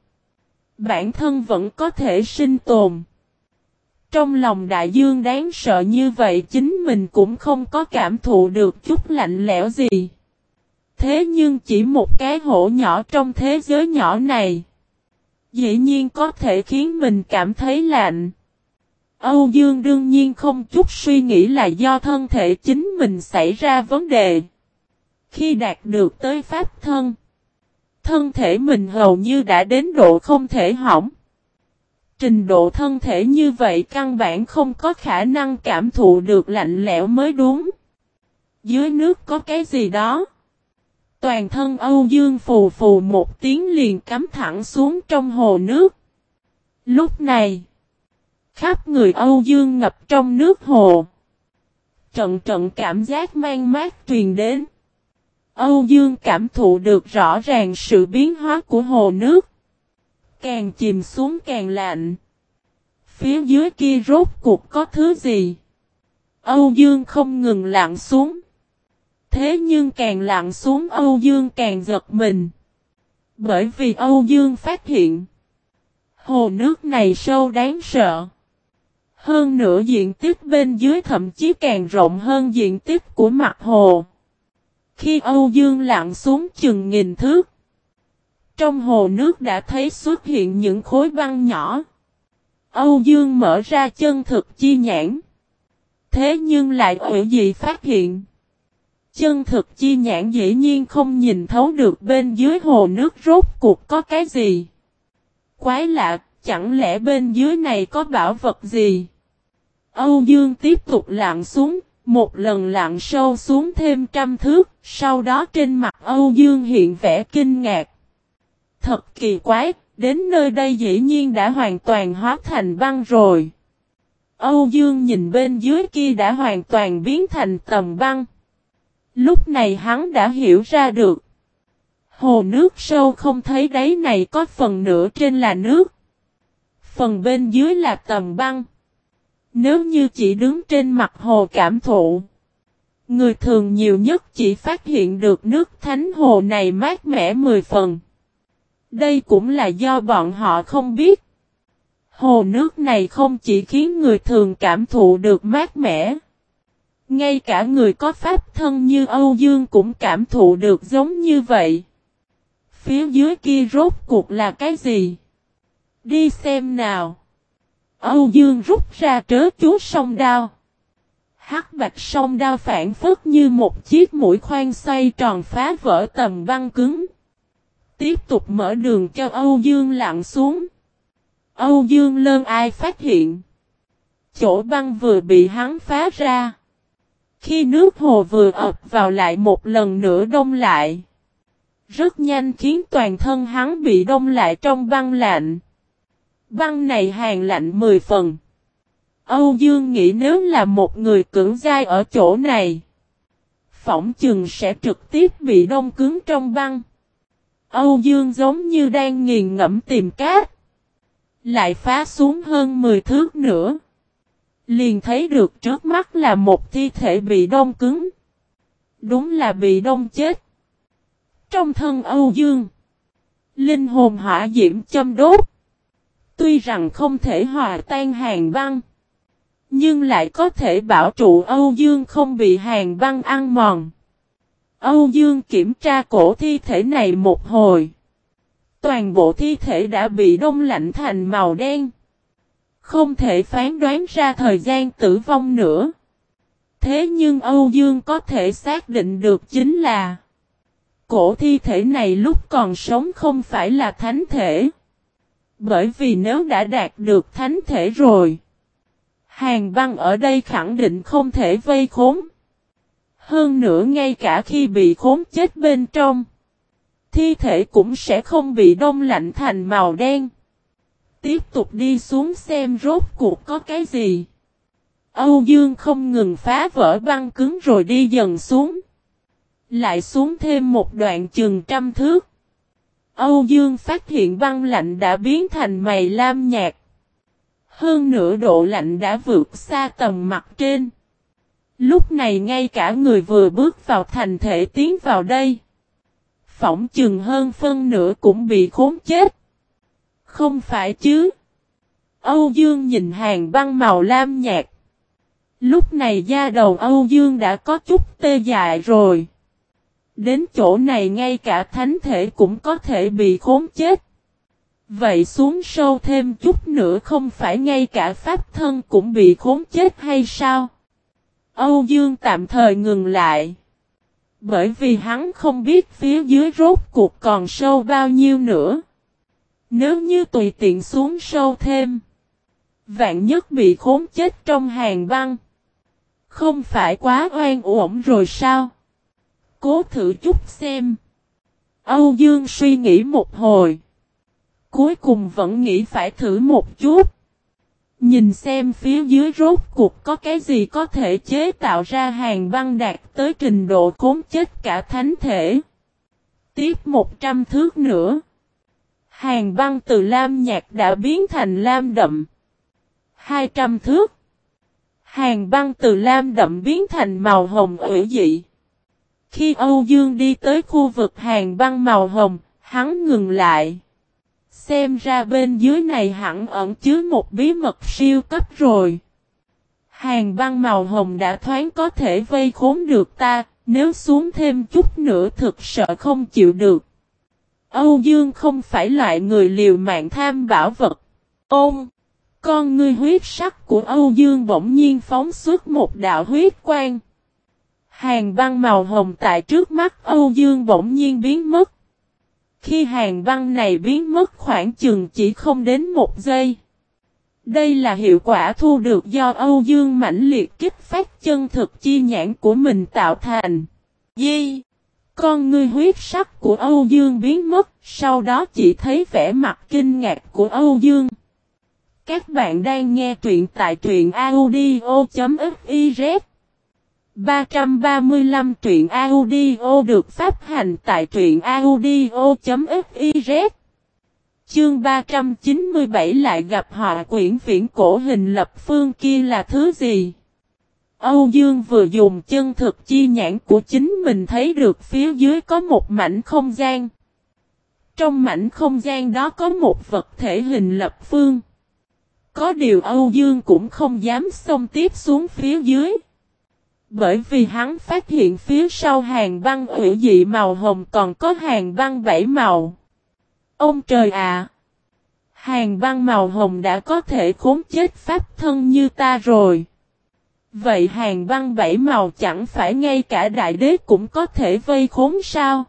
Bản thân vẫn có thể sinh tồn. Trong lòng đại dương đáng sợ như vậy chính mình cũng không có cảm thụ được chút lạnh lẽo gì. Thế nhưng chỉ một cái hổ nhỏ trong thế giới nhỏ này. Dĩ nhiên có thể khiến mình cảm thấy lạnh. Âu Dương đương nhiên không chút suy nghĩ là do thân thể chính mình xảy ra vấn đề. Khi đạt được tới pháp thân, thân thể mình hầu như đã đến độ không thể hỏng. Trình độ thân thể như vậy căn bản không có khả năng cảm thụ được lạnh lẽo mới đúng. Dưới nước có cái gì đó. Toàn thân Âu Dương phù phù một tiếng liền cắm thẳng xuống trong hồ nước. Lúc này, khắp người Âu Dương ngập trong nước hồ. Trận trận cảm giác mang mát truyền đến. Âu Dương cảm thụ được rõ ràng sự biến hóa của hồ nước. Càng chìm xuống càng lạnh. Phía dưới kia rốt cuộc có thứ gì? Âu Dương không ngừng lặn xuống. Thế nhưng càng lặn xuống Âu Dương càng giật mình. Bởi vì Âu Dương phát hiện. Hồ nước này sâu đáng sợ. Hơn nữa diện tích bên dưới thậm chí càng rộng hơn diện tích của mặt hồ. Khi Âu Dương lặn xuống chừng nghìn thước. Trong hồ nước đã thấy xuất hiện những khối băng nhỏ. Âu Dương mở ra chân thực chi nhãn. Thế nhưng lại ở gì phát hiện. Chân thực chi nhãn dĩ nhiên không nhìn thấu được bên dưới hồ nước rốt cuộc có cái gì. Quái lạ, chẳng lẽ bên dưới này có bảo vật gì? Âu Dương tiếp tục lặn xuống, một lần lặn sâu xuống thêm trăm thước, sau đó trên mặt Âu Dương hiện vẻ kinh ngạc. Thật kỳ quái, đến nơi đây dĩ nhiên đã hoàn toàn hóa thành băng rồi. Âu Dương nhìn bên dưới kia đã hoàn toàn biến thành tầm băng. Lúc này hắn đã hiểu ra được. Hồ nước sâu không thấy đáy này có phần nửa trên là nước. Phần bên dưới là tầm băng. Nếu như chỉ đứng trên mặt hồ cảm thụ. Người thường nhiều nhất chỉ phát hiện được nước thánh hồ này mát mẻ 10 phần. Đây cũng là do bọn họ không biết. Hồ nước này không chỉ khiến người thường cảm thụ được mát mẻ. Ngay cả người có pháp thân như Âu Dương cũng cảm thụ được giống như vậy. Phía dưới kia rốt cuộc là cái gì? Đi xem nào. Âu Dương rút ra trớ chú sông đao. Hắc bạch sông đao phản phất như một chiếc mũi khoan xoay tròn phá vỡ tầm băng cứng. Tiếp tục mở đường cho Âu Dương lặn xuống. Âu Dương lơn ai phát hiện. Chỗ băng vừa bị hắn phá ra. Khi nước hồ vừa ập vào lại một lần nữa đông lại. Rất nhanh khiến toàn thân hắn bị đông lại trong băng lạnh. Băng này hàng lạnh 10 phần. Âu Dương nghĩ nếu là một người cưỡng dai ở chỗ này. Phỏng chừng sẽ trực tiếp bị đông cứng trong băng. Âu Dương giống như đang nghiền ngẫm tìm cát. Lại phá xuống hơn 10 thước nữa. Liền thấy được trước mắt là một thi thể bị đông cứng. Đúng là bị đông chết. Trong thân Âu Dương. Linh hồn hỏa diễm châm đốt. Tuy rằng không thể hòa tan hàng băng. Nhưng lại có thể bảo trụ Âu Dương không bị hàng băng ăn mòn. Âu Dương kiểm tra cổ thi thể này một hồi. Toàn bộ thi thể đã bị đông lạnh thành màu đen. Không thể phán đoán ra thời gian tử vong nữa. Thế nhưng Âu Dương có thể xác định được chính là Cổ thi thể này lúc còn sống không phải là thánh thể. Bởi vì nếu đã đạt được thánh thể rồi, Hàng băng ở đây khẳng định không thể vây khốn. Hơn nữa ngay cả khi bị khốn chết bên trong, thi thể cũng sẽ không bị đông lạnh thành màu đen. Tiếp tục đi xuống xem rốt cuộc có cái gì. Âu Dương không ngừng phá vỡ băng cứng rồi đi dần xuống. Lại xuống thêm một đoạn chừng trăm thước. Âu Dương phát hiện băng lạnh đã biến thành mày lam nhạt. Hơn nửa độ lạnh đã vượt xa tầm mặt trên. Lúc này ngay cả người vừa bước vào thành thể tiến vào đây phỏng chừng hơn phân nửa cũng bị khốn chết. Không phải chứ. Âu Dương nhìn hàng băng màu lam nhạt. Lúc này da đầu Âu Dương đã có chút tê dại rồi. Đến chỗ này ngay cả thánh thể cũng có thể bị khốn chết. Vậy xuống sâu thêm chút nữa không phải ngay cả pháp thân cũng bị khốn chết hay sao? Âu Dương tạm thời ngừng lại. Bởi vì hắn không biết phía dưới rốt cuộc còn sâu bao nhiêu nữa. Nếu như tùy tiện xuống sâu thêm. Vạn nhất bị khốn chết trong hàng băng. Không phải quá oan uổng rồi sao? Cố thử chút xem. Âu Dương suy nghĩ một hồi. Cuối cùng vẫn nghĩ phải thử một chút. Nhìn xem phía dưới rốt cuộc có cái gì có thể chế tạo ra hàng băng đạt tới trình độ khốn chết cả thánh thể. Tiếp 100 thước nữa. Hàng băng từ lam nhạt đã biến thành lam đậm. 200 thước. Hàng băng từ lam đậm biến thành màu hồng ủy dị. Khi Âu Dương đi tới khu vực hàng băng màu hồng, hắn ngừng lại. Xem ra bên dưới này hẳn ẩn chứa một bí mật siêu cấp rồi. Hàng băng màu hồng đã thoáng có thể vây khốn được ta, nếu xuống thêm chút nữa thực sợ không chịu được. Âu Dương không phải loại người liều mạng tham bảo vật. Ôm! Con ngươi huyết sắc của Âu Dương bỗng nhiên phóng xuất một đạo huyết quang. Hàng băng màu hồng tại trước mắt Âu Dương bỗng nhiên biến mất. Khi hàng băng này biến mất khoảng chừng chỉ không đến một giây. Đây là hiệu quả thu được do Âu Dương mãnh liệt kích phát chân thực chi nhãn của mình tạo thành. Di! Con ngươi huyết sắc của Âu Dương biến mất, sau đó chỉ thấy vẻ mặt kinh ngạc của Âu Dương. Các bạn đang nghe truyện tại truyện audio.fif 335 truyện audio được phát hành tại truyện audio.fiz Chương 397 lại gặp họ quyển viễn cổ hình lập phương kia là thứ gì? Âu Dương vừa dùng chân thực chi nhãn của chính mình thấy được phía dưới có một mảnh không gian. Trong mảnh không gian đó có một vật thể hình lập phương. Có điều Âu Dương cũng không dám xông tiếp xuống phía dưới. Bởi vì hắn phát hiện phía sau hàng băng ủy dị màu hồng còn có hàng băng bảy màu. Ông trời ạ! hàng băng màu hồng đã có thể khốn chết pháp thân như ta rồi. Vậy hàng băng bảy màu chẳng phải ngay cả đại đế cũng có thể vây khốn sao?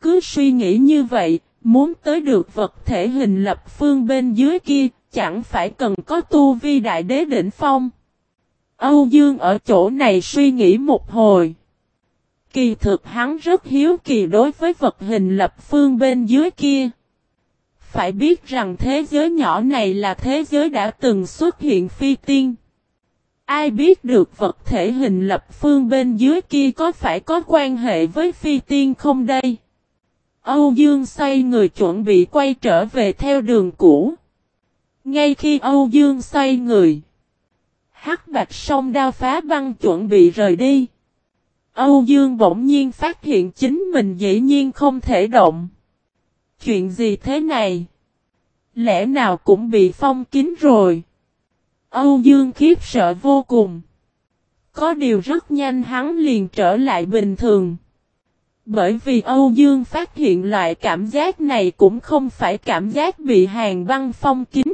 Cứ suy nghĩ như vậy, muốn tới được vật thể hình lập phương bên dưới kia, chẳng phải cần có tu vi đại đế đỉnh phong. Âu Dương ở chỗ này suy nghĩ một hồi. Kỳ thực hắn rất hiếu kỳ đối với vật hình lập phương bên dưới kia. Phải biết rằng thế giới nhỏ này là thế giới đã từng xuất hiện phi tiên. Ai biết được vật thể hình lập phương bên dưới kia có phải có quan hệ với phi tiên không đây? Âu Dương xoay người chuẩn bị quay trở về theo đường cũ. Ngay khi Âu Dương xoay người. Hắc bạch song đao phá băng chuẩn bị rời đi. Âu Dương bỗng nhiên phát hiện chính mình dĩ nhiên không thể động. Chuyện gì thế này? Lẽ nào cũng bị phong kín rồi? Âu Dương khiếp sợ vô cùng. Có điều rất nhanh hắn liền trở lại bình thường. Bởi vì Âu Dương phát hiện loại cảm giác này cũng không phải cảm giác bị hàng băng phong kín.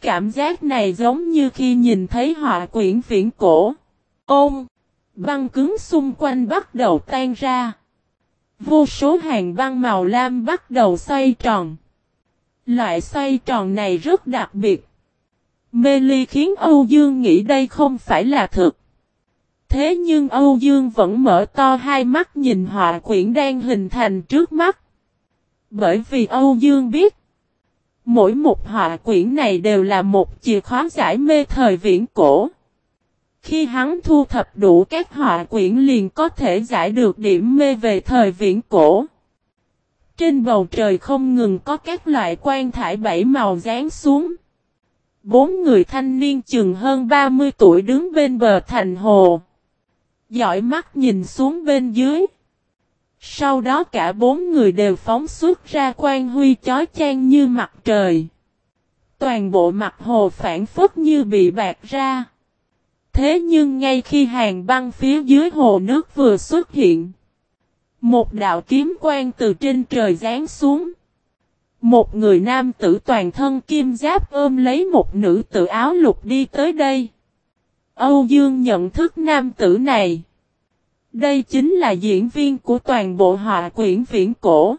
Cảm giác này giống như khi nhìn thấy họa quyển viễn cổ. Ôm! Băng cứng xung quanh bắt đầu tan ra. Vô số hàng băng màu lam bắt đầu xoay tròn. Loại xoay tròn này rất đặc biệt. Mê ly khiến Âu Dương nghĩ đây không phải là thực. Thế nhưng Âu Dương vẫn mở to hai mắt nhìn họa quyển đang hình thành trước mắt. Bởi vì Âu Dương biết. Mỗi một họa quyển này đều là một chìa khóa giải mê thời viễn cổ. Khi hắn thu thập đủ các họa quyển liền có thể giải được điểm mê về thời viễn cổ. Trên bầu trời không ngừng có các loại quan thải bảy màu dán xuống. Bốn người thanh niên chừng hơn 30 tuổi đứng bên bờ thành hồ. Dõi mắt nhìn xuống bên dưới. Sau đó cả bốn người đều phóng xuất ra quan huy chói chang như mặt trời. Toàn bộ mặt hồ phản phất như bị bạc ra. Thế nhưng ngay khi hàng băng phía dưới hồ nước vừa xuất hiện. Một đạo kiếm quang từ trên trời giáng xuống. Một người nam tử toàn thân kim giáp ôm lấy một nữ tử áo lục đi tới đây. Âu Dương nhận thức nam tử này. Đây chính là diễn viên của toàn bộ họa quyển viễn cổ.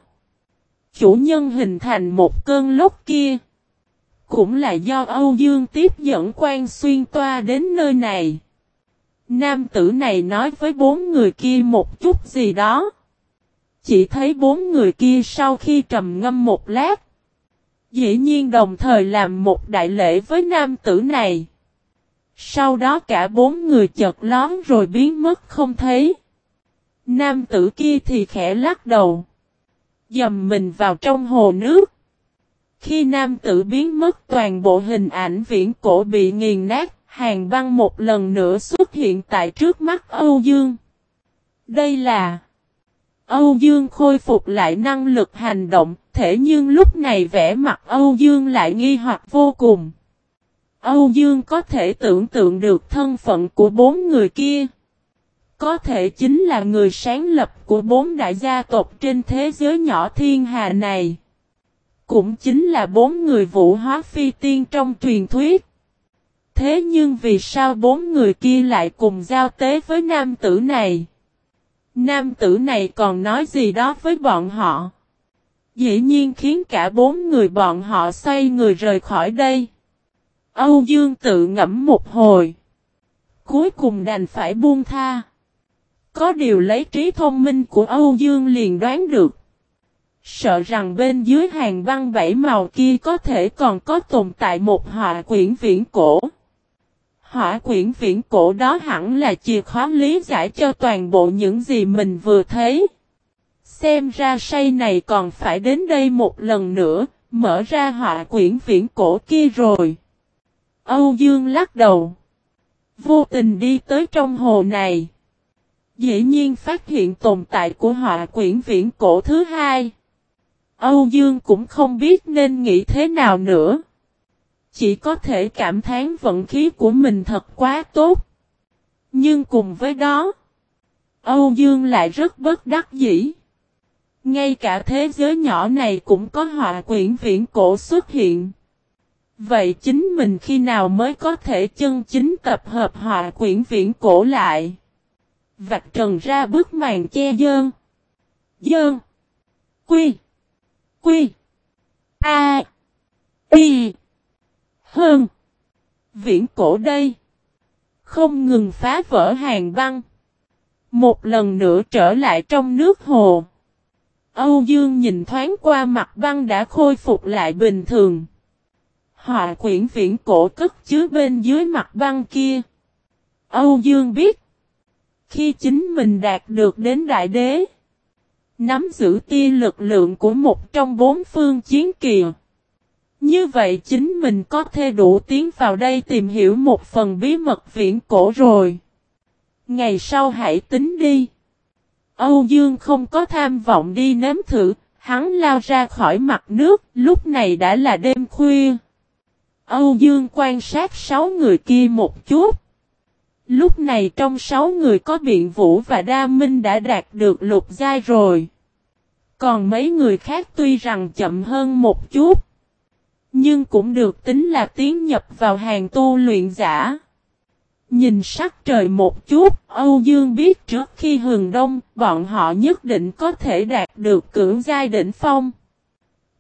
Chủ nhân hình thành một cơn lốc kia. Cũng là do Âu Dương tiếp dẫn quan xuyên toa đến nơi này. Nam tử này nói với bốn người kia một chút gì đó. Chỉ thấy bốn người kia sau khi trầm ngâm một lát. Dĩ nhiên đồng thời làm một đại lễ với nam tử này. Sau đó cả bốn người chợt lón rồi biến mất không thấy. Nam tử kia thì khẽ lắc đầu. Dầm mình vào trong hồ nước. Khi nam tử biến mất toàn bộ hình ảnh viễn cổ bị nghiền nát, hàng băng một lần nữa xuất hiện tại trước mắt Âu Dương. Đây là Âu Dương khôi phục lại năng lực hành động, thể nhưng lúc này vẻ mặt Âu Dương lại nghi hoặc vô cùng. Âu Dương có thể tưởng tượng được thân phận của bốn người kia. Có thể chính là người sáng lập của bốn đại gia tộc trên thế giới nhỏ thiên hà này. Cũng chính là bốn người vũ hóa phi tiên trong truyền thuyết. Thế nhưng vì sao bốn người kia lại cùng giao tế với nam tử này? Nam tử này còn nói gì đó với bọn họ? Dĩ nhiên khiến cả bốn người bọn họ xoay người rời khỏi đây. Âu Dương tự ngẫm một hồi. Cuối cùng đành phải buông tha. Có điều lấy trí thông minh của Âu Dương liền đoán được. Sợ rằng bên dưới hàng băng bảy màu kia có thể còn có tồn tại một họa quyển viễn cổ. Họa quyển viễn cổ đó hẳn là chìa khóa lý giải cho toàn bộ những gì mình vừa thấy. Xem ra say này còn phải đến đây một lần nữa, mở ra họa quyển viễn cổ kia rồi. Âu Dương lắc đầu. Vô tình đi tới trong hồ này. Dĩ nhiên phát hiện tồn tại của họa quyển viễn cổ thứ hai. Âu Dương cũng không biết nên nghĩ thế nào nữa. Chỉ có thể cảm thán vận khí của mình thật quá tốt. Nhưng cùng với đó, Âu Dương lại rất bất đắc dĩ. Ngay cả thế giới nhỏ này cũng có họa quyển viễn cổ xuất hiện. Vậy chính mình khi nào mới có thể chân chính tập hợp họa quyển viễn cổ lại? Vạch trần ra bức màn che dơn. Dơn. Quy. Quy. A. Y. Hơn. Viễn cổ đây. Không ngừng phá vỡ hàng băng. Một lần nữa trở lại trong nước hồ. Âu Dương nhìn thoáng qua mặt băng đã khôi phục lại bình thường. Họa quyển viễn cổ cất chứa bên dưới mặt băng kia. Âu Dương biết. Khi chính mình đạt được đến đại đế. Nắm giữ tia lực lượng của một trong bốn phương chiến kìa. Như vậy chính mình có thể đủ tiến vào đây tìm hiểu một phần bí mật viễn cổ rồi. Ngày sau hãy tính đi. Âu Dương không có tham vọng đi nếm thử, hắn lao ra khỏi mặt nước, lúc này đã là đêm khuya. Âu Dương quan sát sáu người kia một chút. Lúc này trong sáu người có biện vũ và đa minh đã đạt được lục giai rồi. Còn mấy người khác tuy rằng chậm hơn một chút. Nhưng cũng được tính là tiến nhập vào hàng tu luyện giả. Nhìn sắc trời một chút, Âu Dương biết trước khi hừng đông, bọn họ nhất định có thể đạt được cưỡng giai đỉnh phong.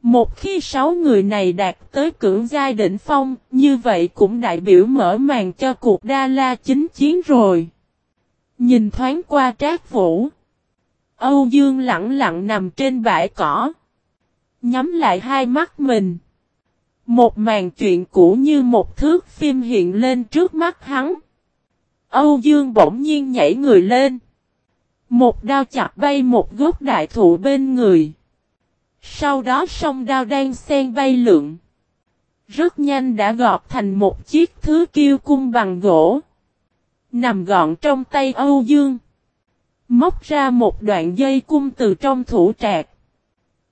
Một khi sáu người này đạt tới cưỡng giai đỉnh phong, như vậy cũng đại biểu mở màn cho cuộc Đa La chính chiến rồi. Nhìn thoáng qua trác vũ. Âu Dương lặng lặng nằm trên bãi cỏ. Nhắm lại hai mắt mình. Một màn chuyện cũ như một thước phim hiện lên trước mắt hắn. Âu Dương bỗng nhiên nhảy người lên. Một đao chặt bay một gốc đại thụ bên người. Sau đó song đao đang xen bay lượn. Rất nhanh đã gọt thành một chiếc thứ kiêu cung bằng gỗ. Nằm gọn trong tay Âu Dương. Móc ra một đoạn dây cung từ trong thủ trạc.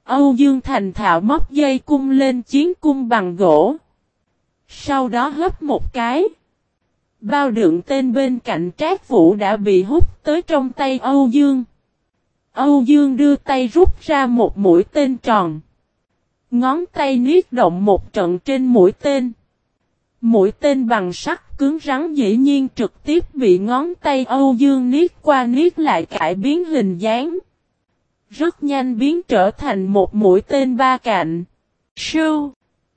Âu Dương thành thạo móc dây cung lên chiến cung bằng gỗ. Sau đó hấp một cái. Bao đựng tên bên cạnh trác vũ đã bị hút tới trong tay Âu Dương. Âu Dương đưa tay rút ra một mũi tên tròn. Ngón tay niết động một trận trên mũi tên. Mũi tên bằng sắt cứng rắn dĩ nhiên trực tiếp bị ngón tay Âu Dương niết qua niết lại cải biến hình dáng. Rất nhanh biến trở thành một mũi tên ba cạnh. Sưu!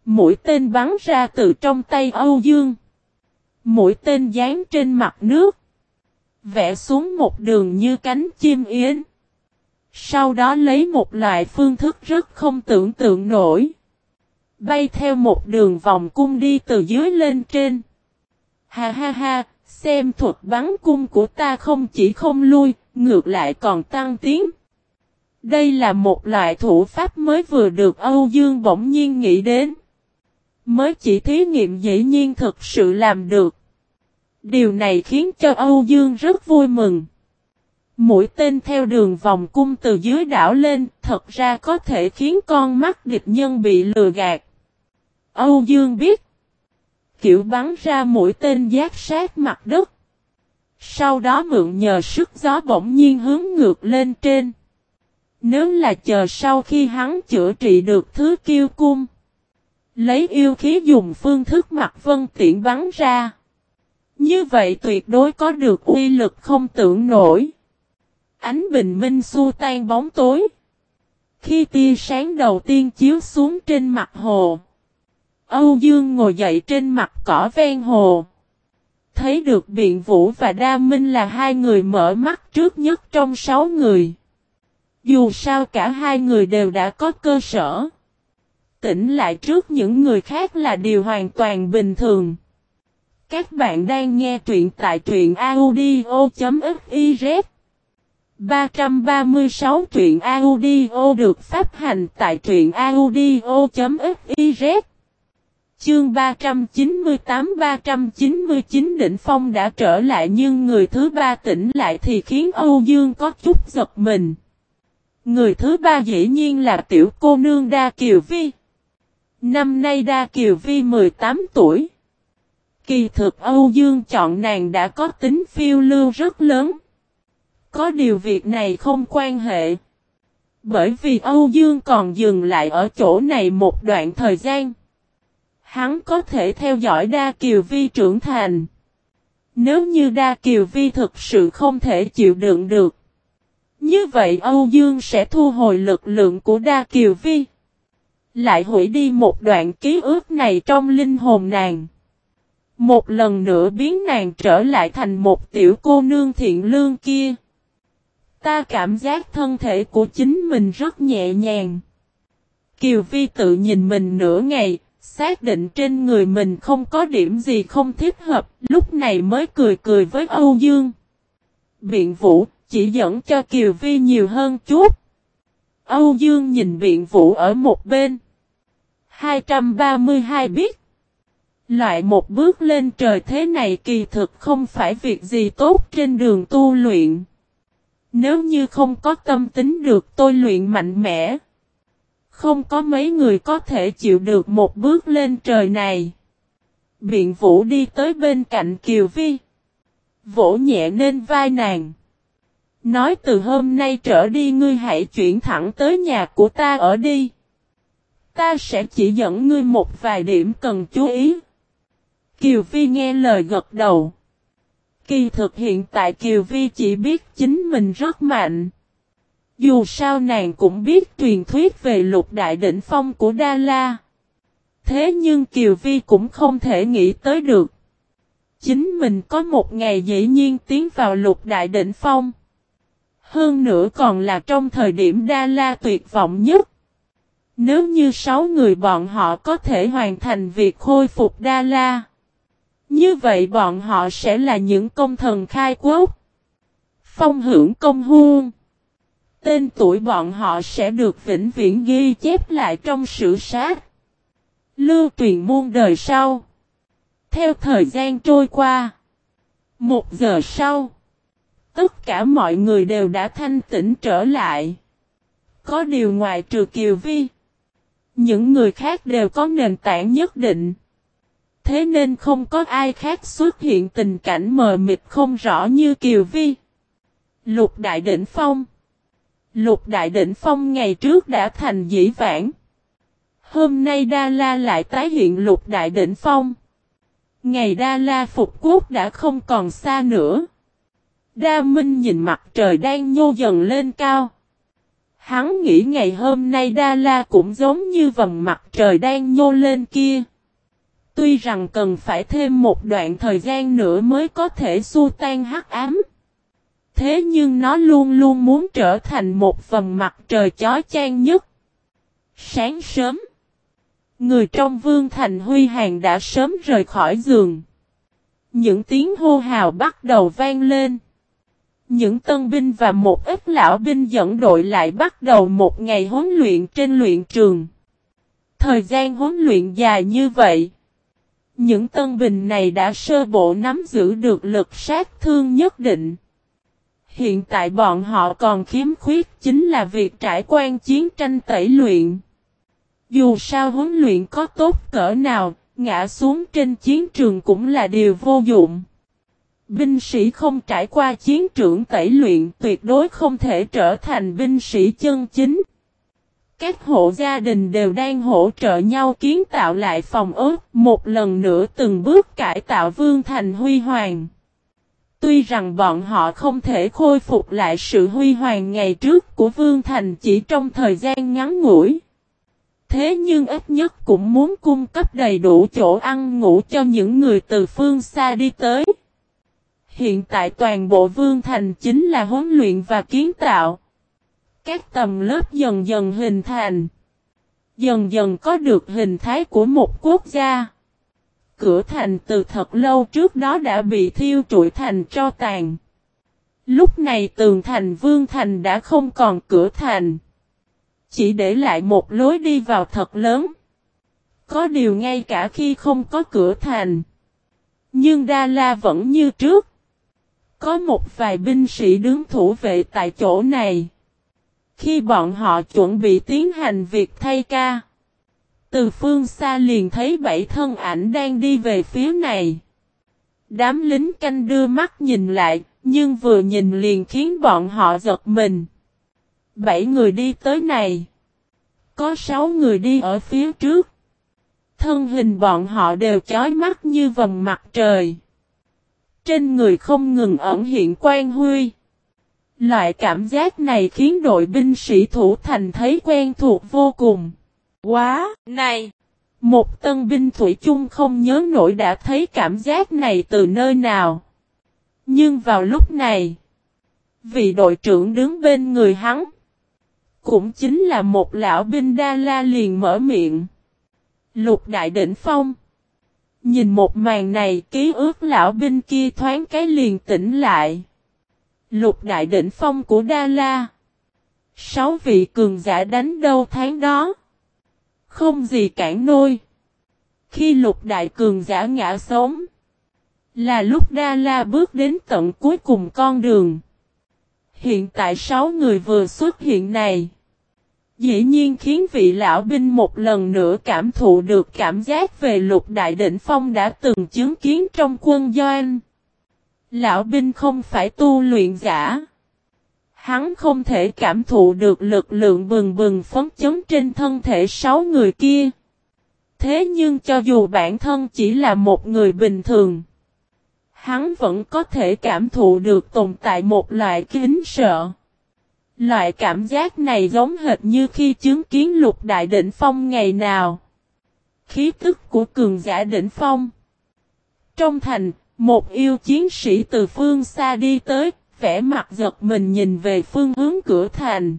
Mũi tên bắn ra từ trong tay Âu Dương. Mũi tên dán trên mặt nước. Vẽ xuống một đường như cánh chim yến. Sau đó lấy một loại phương thức rất không tưởng tượng nổi. Bay theo một đường vòng cung đi từ dưới lên trên. Ha ha ha, xem thuật bắn cung của ta không chỉ không lui, ngược lại còn tăng tiến. Đây là một loại thủ pháp mới vừa được Âu Dương bỗng nhiên nghĩ đến. Mới chỉ thí nghiệm dĩ nhiên thực sự làm được. Điều này khiến cho Âu Dương rất vui mừng. Mũi tên theo đường vòng cung từ dưới đảo lên, thật ra có thể khiến con mắt địch nhân bị lừa gạt. Âu Dương biết, kiểu bắn ra mũi tên giác sát mặt đất. Sau đó mượn nhờ sức gió bỗng nhiên hướng ngược lên trên. Nếu là chờ sau khi hắn chữa trị được thứ kiêu cung. Lấy yêu khí dùng phương thức mặt vân tiện bắn ra. Như vậy tuyệt đối có được uy lực không tưởng nổi. Ánh bình minh xua tan bóng tối. Khi tia sáng đầu tiên chiếu xuống trên mặt hồ. Âu Dương ngồi dậy trên mặt cỏ ven hồ. Thấy được Biện Vũ và Đa Minh là hai người mở mắt trước nhất trong sáu người. Dù sao cả hai người đều đã có cơ sở. Tỉnh lại trước những người khác là điều hoàn toàn bình thường. Các bạn đang nghe truyện tại truyện audio.fif 336 truyện audio được phát hành tại truyện audio.fiz Chương 398-399 định phong đã trở lại nhưng người thứ ba tỉnh lại thì khiến Âu Dương có chút giật mình. Người thứ ba dĩ nhiên là tiểu cô nương Đa Kiều Vi. Năm nay Đa Kiều Vi 18 tuổi. Kỳ thực Âu Dương chọn nàng đã có tính phiêu lưu rất lớn. Có điều việc này không quan hệ. Bởi vì Âu Dương còn dừng lại ở chỗ này một đoạn thời gian. Hắn có thể theo dõi Đa Kiều Vi trưởng thành. Nếu như Đa Kiều Vi thực sự không thể chịu đựng được. Như vậy Âu Dương sẽ thu hồi lực lượng của Đa Kiều Vi. Lại hủy đi một đoạn ký ức này trong linh hồn nàng. Một lần nữa biến nàng trở lại thành một tiểu cô nương thiện lương kia. Ta cảm giác thân thể của chính mình rất nhẹ nhàng. Kiều Vi tự nhìn mình nửa ngày, xác định trên người mình không có điểm gì không thích hợp, lúc này mới cười cười với Âu Dương. Biện Vũ chỉ dẫn cho Kiều Vi nhiều hơn chút. Âu Dương nhìn Biện Vũ ở một bên. 232 biết. Loại một bước lên trời thế này kỳ thực không phải việc gì tốt trên đường tu luyện. Nếu như không có tâm tính được tôi luyện mạnh mẽ. Không có mấy người có thể chịu được một bước lên trời này. Biện vũ đi tới bên cạnh Kiều Vi. Vỗ nhẹ lên vai nàng. Nói từ hôm nay trở đi ngươi hãy chuyển thẳng tới nhà của ta ở đi. Ta sẽ chỉ dẫn ngươi một vài điểm cần chú ý. Kiều Vi nghe lời gật đầu. Kỳ thực hiện tại Kiều Vi chỉ biết chính mình rất mạnh. Dù sao nàng cũng biết truyền thuyết về lục đại đỉnh phong của Đa La. Thế nhưng Kiều Vi cũng không thể nghĩ tới được. Chính mình có một ngày dĩ nhiên tiến vào lục đại đỉnh phong. Hơn nữa còn là trong thời điểm Đa La tuyệt vọng nhất. Nếu như sáu người bọn họ có thể hoàn thành việc khôi phục Đa La. Như vậy bọn họ sẽ là những công thần khai quốc. Phong hưởng công huông. Tên tuổi bọn họ sẽ được vĩnh viễn ghi chép lại trong sử sát. Lưu truyền muôn đời sau. Theo thời gian trôi qua. Một giờ sau. Tất cả mọi người đều đã thanh tĩnh trở lại. Có điều ngoài trừ Kiều Vi. Những người khác đều có nền tảng nhất định. Thế nên không có ai khác xuất hiện tình cảnh mờ mịt không rõ như Kiều Vi. Lục Đại Đỉnh Phong Lục Đại Đỉnh Phong ngày trước đã thành dĩ vãng. Hôm nay Đa La lại tái hiện Lục Đại Đỉnh Phong. Ngày Đa La phục quốc đã không còn xa nữa. Đa Minh nhìn mặt trời đang nhô dần lên cao. Hắn nghĩ ngày hôm nay Đa La cũng giống như vầng mặt trời đang nhô lên kia. Tuy rằng cần phải thêm một đoạn thời gian nữa mới có thể xua tan hắc ám. Thế nhưng nó luôn luôn muốn trở thành một phần mặt trời chói chang nhất. Sáng sớm, người trong vương thành huy hàng đã sớm rời khỏi giường. Những tiếng hô hào bắt đầu vang lên. Những tân binh và một ít lão binh dẫn đội lại bắt đầu một ngày huấn luyện trên luyện trường. Thời gian huấn luyện dài như vậy. Những tân binh này đã sơ bộ nắm giữ được lực sát thương nhất định. Hiện tại bọn họ còn khiếm khuyết chính là việc trải quan chiến tranh tẩy luyện. Dù sao huấn luyện có tốt cỡ nào, ngã xuống trên chiến trường cũng là điều vô dụng. Binh sĩ không trải qua chiến trường tẩy luyện tuyệt đối không thể trở thành binh sĩ chân chính. Các hộ gia đình đều đang hỗ trợ nhau kiến tạo lại phòng ớt, một lần nữa từng bước cải tạo vương thành huy hoàng. Tuy rằng bọn họ không thể khôi phục lại sự huy hoàng ngày trước của Vương Thành chỉ trong thời gian ngắn ngủi. Thế nhưng ít nhất cũng muốn cung cấp đầy đủ chỗ ăn ngủ cho những người từ phương xa đi tới. Hiện tại toàn bộ Vương Thành chính là huấn luyện và kiến tạo. Các tầm lớp dần dần hình thành. Dần dần có được hình thái của một quốc gia cửa thành từ thật lâu trước đó đã bị thiêu trụi thành cho tàn. Lúc này tường thành vương thành đã không còn cửa thành. Chỉ để lại một lối đi vào thật lớn. Có điều ngay cả khi không có cửa thành. Nhưng Đa La vẫn như trước. Có một vài binh sĩ đứng thủ vệ tại chỗ này. Khi bọn họ chuẩn bị tiến hành việc thay ca. Từ phương xa liền thấy bảy thân ảnh đang đi về phía này. Đám lính canh đưa mắt nhìn lại, nhưng vừa nhìn liền khiến bọn họ giật mình. Bảy người đi tới này. Có sáu người đi ở phía trước. Thân hình bọn họ đều chói mắt như vầng mặt trời. Trên người không ngừng ẩn hiện quan huy. Loại cảm giác này khiến đội binh sĩ thủ thành thấy quen thuộc vô cùng. Quá, này! Một tân binh thủy chung không nhớ nổi đã thấy cảm giác này từ nơi nào. Nhưng vào lúc này, vị đội trưởng đứng bên người hắn, cũng chính là một lão binh đa la liền mở miệng. Lục đại đỉnh phong. Nhìn một màn này ký ức lão binh kia thoáng cái liền tỉnh lại. Lục đại đỉnh phong của Đa La. Sáu vị cường giả đánh đâu tháng đó. Không gì cản nôi. Khi lục đại cường giả ngã sống. Là lúc Đa La bước đến tận cuối cùng con đường. Hiện tại sáu người vừa xuất hiện này. Dĩ nhiên khiến vị lão binh một lần nữa cảm thụ được cảm giác về lục đại đỉnh phong đã từng chứng kiến trong quân doanh. Lão binh không phải tu luyện giả. Hắn không thể cảm thụ được lực lượng bừng bừng phấn chấn trên thân thể sáu người kia. Thế nhưng cho dù bản thân chỉ là một người bình thường, hắn vẫn có thể cảm thụ được tồn tại một loại kính sợ. Loại cảm giác này giống hệt như khi chứng kiến lục đại đỉnh phong ngày nào. Khí tức của cường giả đỉnh phong. Trong thành, một yêu chiến sĩ từ phương xa đi tới, vẻ mặt giật mình nhìn về phương hướng cửa thành.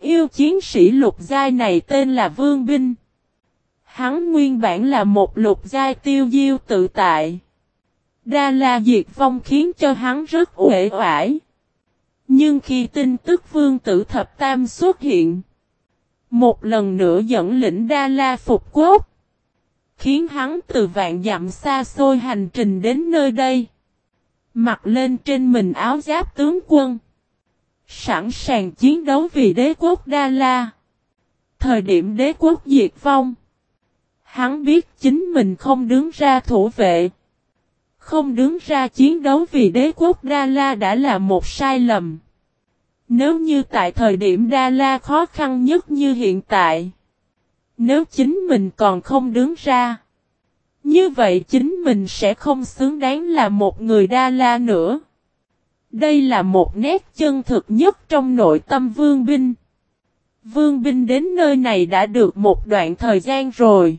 Yêu chiến sĩ lục giai này tên là Vương Binh. Hắn nguyên bản là một lục giai tiêu diêu tự tại. Đa la diệt vong khiến cho hắn rất uể oải. Nhưng khi tin tức vương tử thập tam xuất hiện, một lần nữa dẫn lĩnh Đa La phục quốc, khiến hắn từ vạn dặm xa xôi hành trình đến nơi đây. Mặc lên trên mình áo giáp tướng quân. Sẵn sàng chiến đấu vì đế quốc Đa La. Thời điểm đế quốc diệt vong. Hắn biết chính mình không đứng ra thủ vệ. Không đứng ra chiến đấu vì đế quốc Đa La đã là một sai lầm. Nếu như tại thời điểm Đa La khó khăn nhất như hiện tại. Nếu chính mình còn không đứng ra. Như vậy chính mình sẽ không xứng đáng là một người Đa La nữa. Đây là một nét chân thực nhất trong nội tâm Vương Binh. Vương Binh đến nơi này đã được một đoạn thời gian rồi.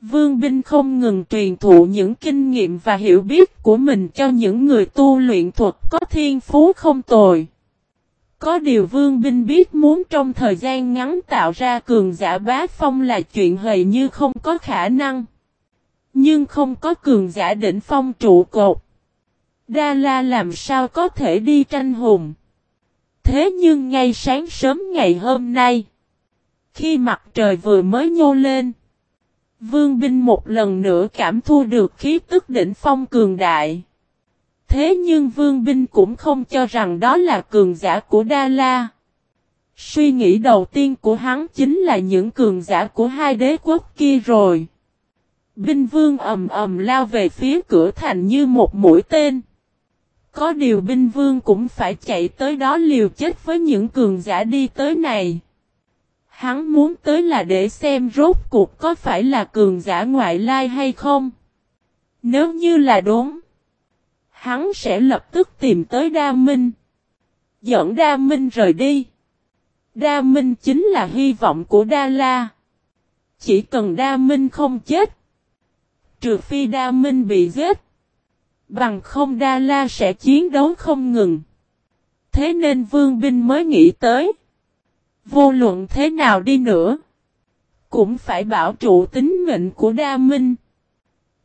Vương Binh không ngừng truyền thụ những kinh nghiệm và hiểu biết của mình cho những người tu luyện thuật có thiên phú không tồi. Có điều Vương Binh biết muốn trong thời gian ngắn tạo ra cường giả bá phong là chuyện hề như không có khả năng. Nhưng không có cường giả đỉnh phong trụ cột. Đa La làm sao có thể đi tranh hùng. Thế nhưng ngay sáng sớm ngày hôm nay, khi mặt trời vừa mới nhô lên, Vương binh một lần nữa cảm thu được khí tức đỉnh phong cường đại. Thế nhưng Vương binh cũng không cho rằng đó là cường giả của Đa La. Suy nghĩ đầu tiên của hắn chính là những cường giả của hai đế quốc kia rồi. Binh vương ầm ầm lao về phía cửa thành như một mũi tên. Có điều binh vương cũng phải chạy tới đó liều chết với những cường giả đi tới này. Hắn muốn tới là để xem rốt cuộc có phải là cường giả ngoại lai hay không. Nếu như là đúng, hắn sẽ lập tức tìm tới Đa Minh. Dẫn Đa Minh rời đi. Đa Minh chính là hy vọng của Đa La. Chỉ cần Đa Minh không chết. Trừ phi Đa Minh bị giết. Bằng không Đa La sẽ chiến đấu không ngừng. Thế nên Vương Binh mới nghĩ tới. Vô luận thế nào đi nữa. Cũng phải bảo trụ tính mệnh của Đa Minh.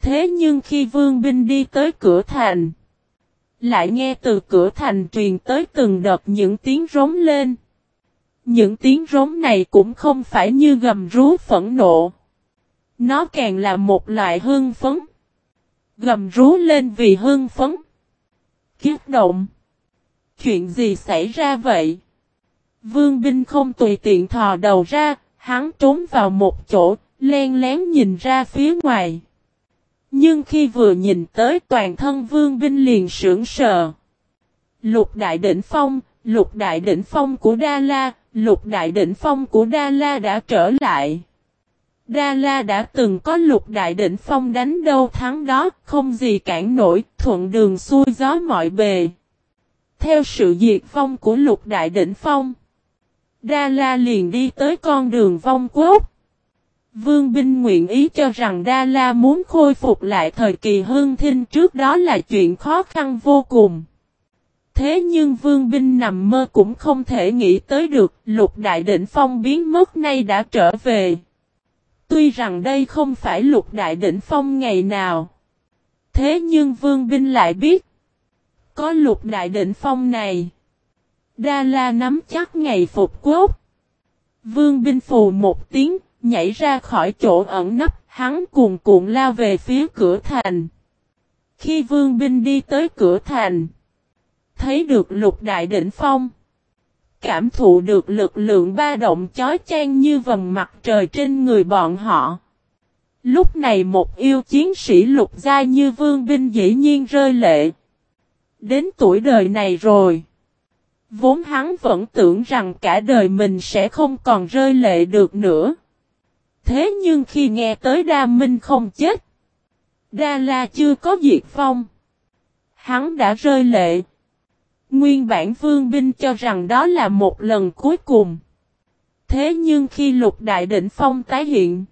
Thế nhưng khi Vương Binh đi tới cửa thành. Lại nghe từ cửa thành truyền tới từng đợt những tiếng rống lên. Những tiếng rống này cũng không phải như gầm rú phẫn nộ. Nó càng là một loại hương phấn. Gầm rú lên vì hương phấn. Kiết động. Chuyện gì xảy ra vậy? Vương binh không tùy tiện thò đầu ra, hắn trốn vào một chỗ, len lén nhìn ra phía ngoài. Nhưng khi vừa nhìn tới toàn thân vương binh liền sưởng sờ. Lục đại đỉnh phong, lục đại đỉnh phong của Đa La, lục đại đỉnh phong của Đa La đã trở lại. Đa La đã từng có lục đại đỉnh phong đánh đâu thắng đó, không gì cản nổi, thuận đường xuôi gió mọi bề. Theo sự diệt phong của lục đại đỉnh phong, Đa La liền đi tới con đường vong quốc. Vương binh nguyện ý cho rằng Đa La muốn khôi phục lại thời kỳ hưng thinh trước đó là chuyện khó khăn vô cùng. Thế nhưng vương binh nằm mơ cũng không thể nghĩ tới được lục đại đỉnh phong biến mất nay đã trở về. Tuy rằng đây không phải lục đại đỉnh phong ngày nào. Thế nhưng vương binh lại biết. Có lục đại đỉnh phong này. Đa la nắm chắc ngày phục quốc. Vương binh phù một tiếng, nhảy ra khỏi chỗ ẩn nấp, hắn cuồn cuộn lao về phía cửa thành. Khi vương binh đi tới cửa thành, thấy được lục đại đỉnh phong. Cảm thụ được lực lượng ba động chói chang như vầng mặt trời trên người bọn họ. Lúc này một yêu chiến sĩ lục gia như vương binh dĩ nhiên rơi lệ. Đến tuổi đời này rồi. Vốn hắn vẫn tưởng rằng cả đời mình sẽ không còn rơi lệ được nữa. Thế nhưng khi nghe tới Đa Minh không chết, Đa La chưa có diệt phong, hắn đã rơi lệ. Nguyên bản vương binh cho rằng đó là một lần cuối cùng. Thế nhưng khi lục đại đỉnh phong tái hiện,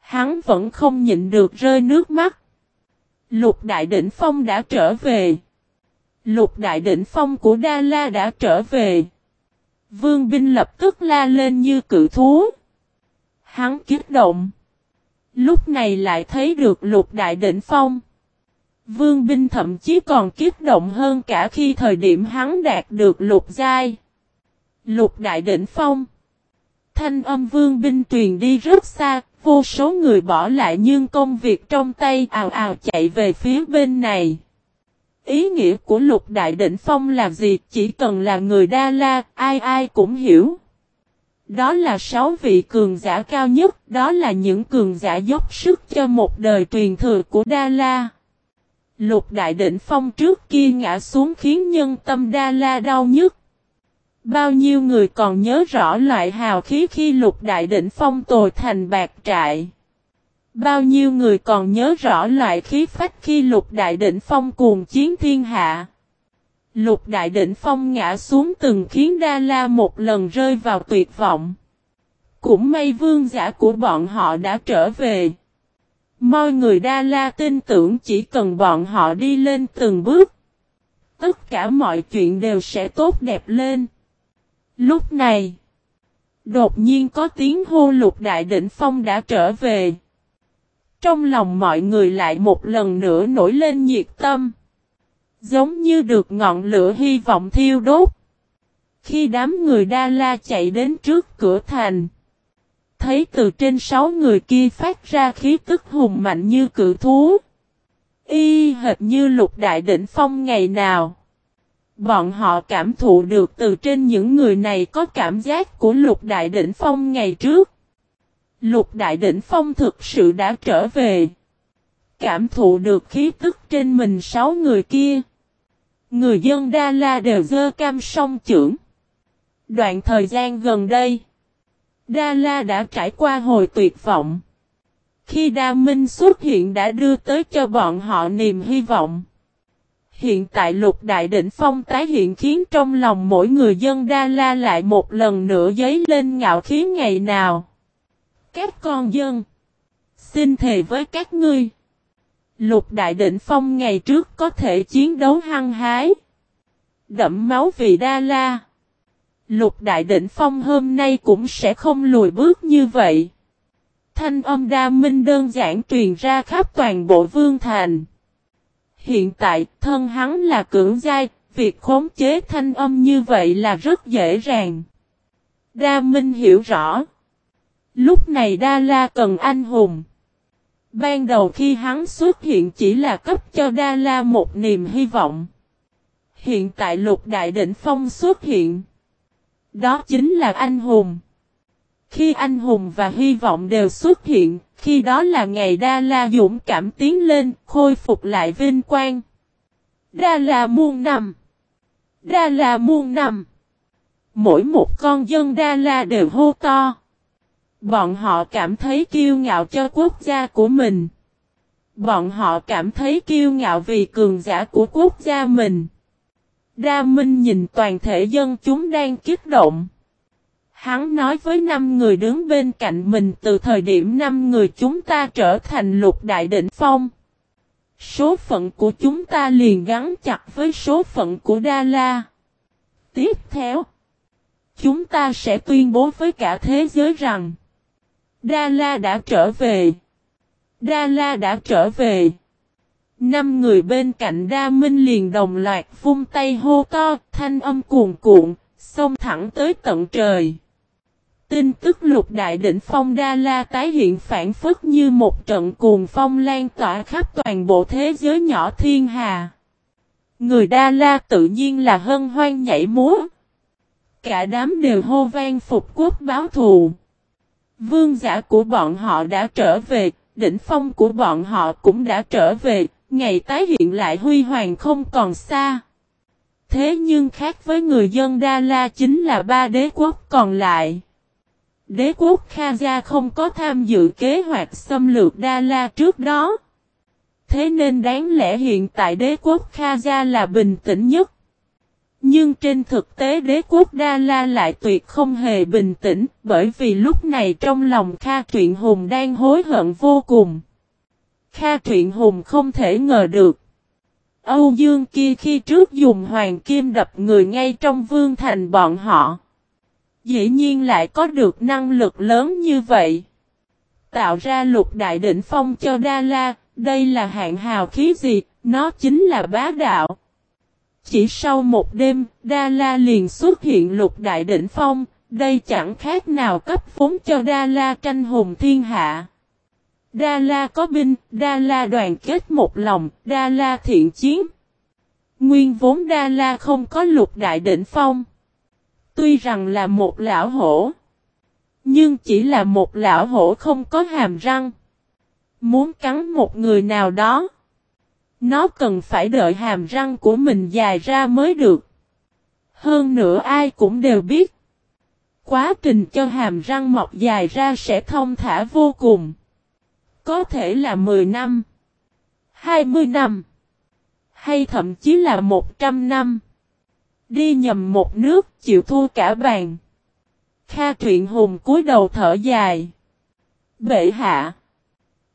hắn vẫn không nhịn được rơi nước mắt. Lục đại đỉnh phong đã trở về. Lục đại đỉnh phong của Đa La đã trở về. Vương binh lập tức la lên như cự thú. Hắn kích động. Lúc này lại thấy được lục đại đỉnh phong. Vương binh thậm chí còn kích động hơn cả khi thời điểm hắn đạt được lục giai. Lục đại đỉnh phong. Thanh âm vương binh truyền đi rất xa, vô số người bỏ lại nhưng công việc trong tay ào ào chạy về phía bên này. Ý nghĩa của lục đại đỉnh phong là gì chỉ cần là người Đa La, ai ai cũng hiểu. Đó là sáu vị cường giả cao nhất, đó là những cường giả dốc sức cho một đời truyền thừa của Đa La. Lục đại đỉnh phong trước kia ngã xuống khiến nhân tâm Đa La đau nhức. Bao nhiêu người còn nhớ rõ loại hào khí khi lục đại đỉnh phong tồi thành bạc trại. Bao nhiêu người còn nhớ rõ loại khí phách khi lục đại đỉnh phong cuồng chiến thiên hạ. Lục đại đỉnh phong ngã xuống từng khiến Đa La một lần rơi vào tuyệt vọng. Cũng may vương giả của bọn họ đã trở về. Mọi người Đa La tin tưởng chỉ cần bọn họ đi lên từng bước. Tất cả mọi chuyện đều sẽ tốt đẹp lên. Lúc này, đột nhiên có tiếng hô lục đại đỉnh phong đã trở về. Trong lòng mọi người lại một lần nữa nổi lên nhiệt tâm. Giống như được ngọn lửa hy vọng thiêu đốt. Khi đám người Đa La chạy đến trước cửa thành. Thấy từ trên sáu người kia phát ra khí tức hùng mạnh như cự thú. Y hệt như lục đại đỉnh phong ngày nào. Bọn họ cảm thụ được từ trên những người này có cảm giác của lục đại đỉnh phong ngày trước. Lục đại đỉnh phong thực sự đã trở về. Cảm thụ được khí tức trên mình sáu người kia. Người dân Đa La đều dơ cam song trưởng. Đoạn thời gian gần đây, Đa La đã trải qua hồi tuyệt vọng. Khi Đa Minh xuất hiện đã đưa tới cho bọn họ niềm hy vọng. Hiện tại lục đại đỉnh phong tái hiện khiến trong lòng mỗi người dân Đa La lại một lần nữa dấy lên ngạo khí ngày nào. Các con dân, xin thề với các ngươi. Lục đại đỉnh phong ngày trước có thể chiến đấu hăng hái. Đậm máu vì Đa La. Lục đại đỉnh phong hôm nay cũng sẽ không lùi bước như vậy. Thanh âm đa minh đơn giản truyền ra khắp toàn bộ vương thành. Hiện tại, thân hắn là cưỡng giai, việc khống chế thanh âm như vậy là rất dễ dàng. Đa Minh hiểu rõ. Lúc này Đa La cần anh hùng. Ban đầu khi hắn xuất hiện chỉ là cấp cho Đa La một niềm hy vọng. Hiện tại lục đại đỉnh phong xuất hiện. Đó chính là anh hùng. Khi anh hùng và hy vọng đều xuất hiện, khi đó là ngày Đa La dũng cảm tiến lên, khôi phục lại vinh quang. Đa La muôn năm. Đa La muôn năm. Mỗi một con dân Đa La đều hô to. Bọn họ cảm thấy kiêu ngạo cho quốc gia của mình. Bọn họ cảm thấy kiêu ngạo vì cường giả của quốc gia mình. Đa Minh nhìn toàn thể dân chúng đang kích động. Hắn nói với năm người đứng bên cạnh mình từ thời điểm năm người chúng ta trở thành lục đại đỉnh phong. Số phận của chúng ta liền gắn chặt với số phận của Đa La. Tiếp theo, chúng ta sẽ tuyên bố với cả thế giới rằng Đa La đã trở về. Đa La đã trở về. Năm người bên cạnh Đa Minh liền đồng loạt vung tay hô to, thanh âm cuồn cuộn, xông thẳng tới tận trời. Tin tức lục đại đỉnh phong Đa La tái hiện phản phất như một trận cuồng phong lan tỏa khắp toàn bộ thế giới nhỏ thiên hà. Người Đa La tự nhiên là hân hoan nhảy múa. Cả đám đều hô vang phục quốc báo thù. Vương giả của bọn họ đã trở về, đỉnh phong của bọn họ cũng đã trở về, ngày tái hiện lại huy hoàng không còn xa. Thế nhưng khác với người dân Đa La chính là ba đế quốc còn lại. Đế quốc kha gia không có tham dự kế hoạch xâm lược Đa La trước đó. Thế nên đáng lẽ hiện tại đế quốc kha gia là bình tĩnh nhất. Nhưng trên thực tế đế quốc Đa La lại tuyệt không hề bình tĩnh, bởi vì lúc này trong lòng Kha Truyện Hùng đang hối hận vô cùng. Kha Truyện Hùng không thể ngờ được. Âu Dương kia khi trước dùng hoàng kim đập người ngay trong vương thành bọn họ. Dĩ nhiên lại có được năng lực lớn như vậy. Tạo ra lục đại đỉnh phong cho Đa La, đây là hạng hào khí gì, nó chính là bá đạo. Chỉ sau một đêm, Đa La liền xuất hiện lục đại đỉnh phong, đây chẳng khác nào cấp vốn cho Đa La tranh hùng thiên hạ. Đa La có binh, Đa La đoàn kết một lòng, Đa La thiện chiến. Nguyên vốn Đa La không có lục đại đỉnh phong. Tuy rằng là một lão hổ. Nhưng chỉ là một lão hổ không có hàm răng. Muốn cắn một người nào đó. Nó cần phải đợi hàm răng của mình dài ra mới được. Hơn nữa ai cũng đều biết. Quá trình cho hàm răng mọc dài ra sẽ thông thả vô cùng. Có thể là 10 năm. 20 năm. Hay thậm chí là 100 năm. Đi nhầm một nước chịu thua cả bàn. Kha truyện hùng cúi đầu thở dài. Bệ hạ.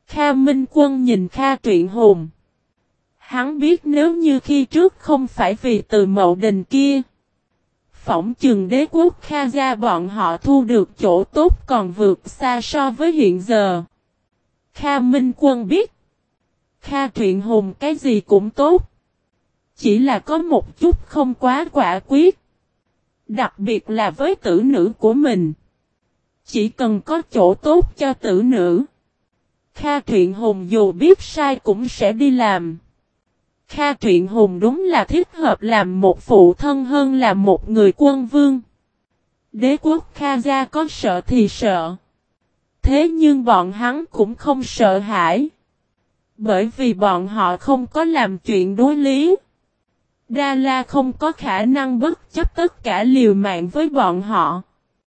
Kha Minh Quân nhìn Kha truyện hùng. Hắn biết nếu như khi trước không phải vì từ mậu đình kia. Phỏng chừng đế quốc Kha gia bọn họ thu được chỗ tốt còn vượt xa so với hiện giờ. Kha Minh Quân biết. Kha truyện hùng cái gì cũng tốt. Chỉ là có một chút không quá quả quyết. Đặc biệt là với tử nữ của mình. Chỉ cần có chỗ tốt cho tử nữ. Kha truyện hùng dù biết sai cũng sẽ đi làm. Kha truyện hùng đúng là thích hợp làm một phụ thân hơn là một người quân vương. Đế quốc Kha gia có sợ thì sợ. Thế nhưng bọn hắn cũng không sợ hãi. Bởi vì bọn họ không có làm chuyện đối lý. Đa La không có khả năng bất chấp tất cả liều mạng với bọn họ.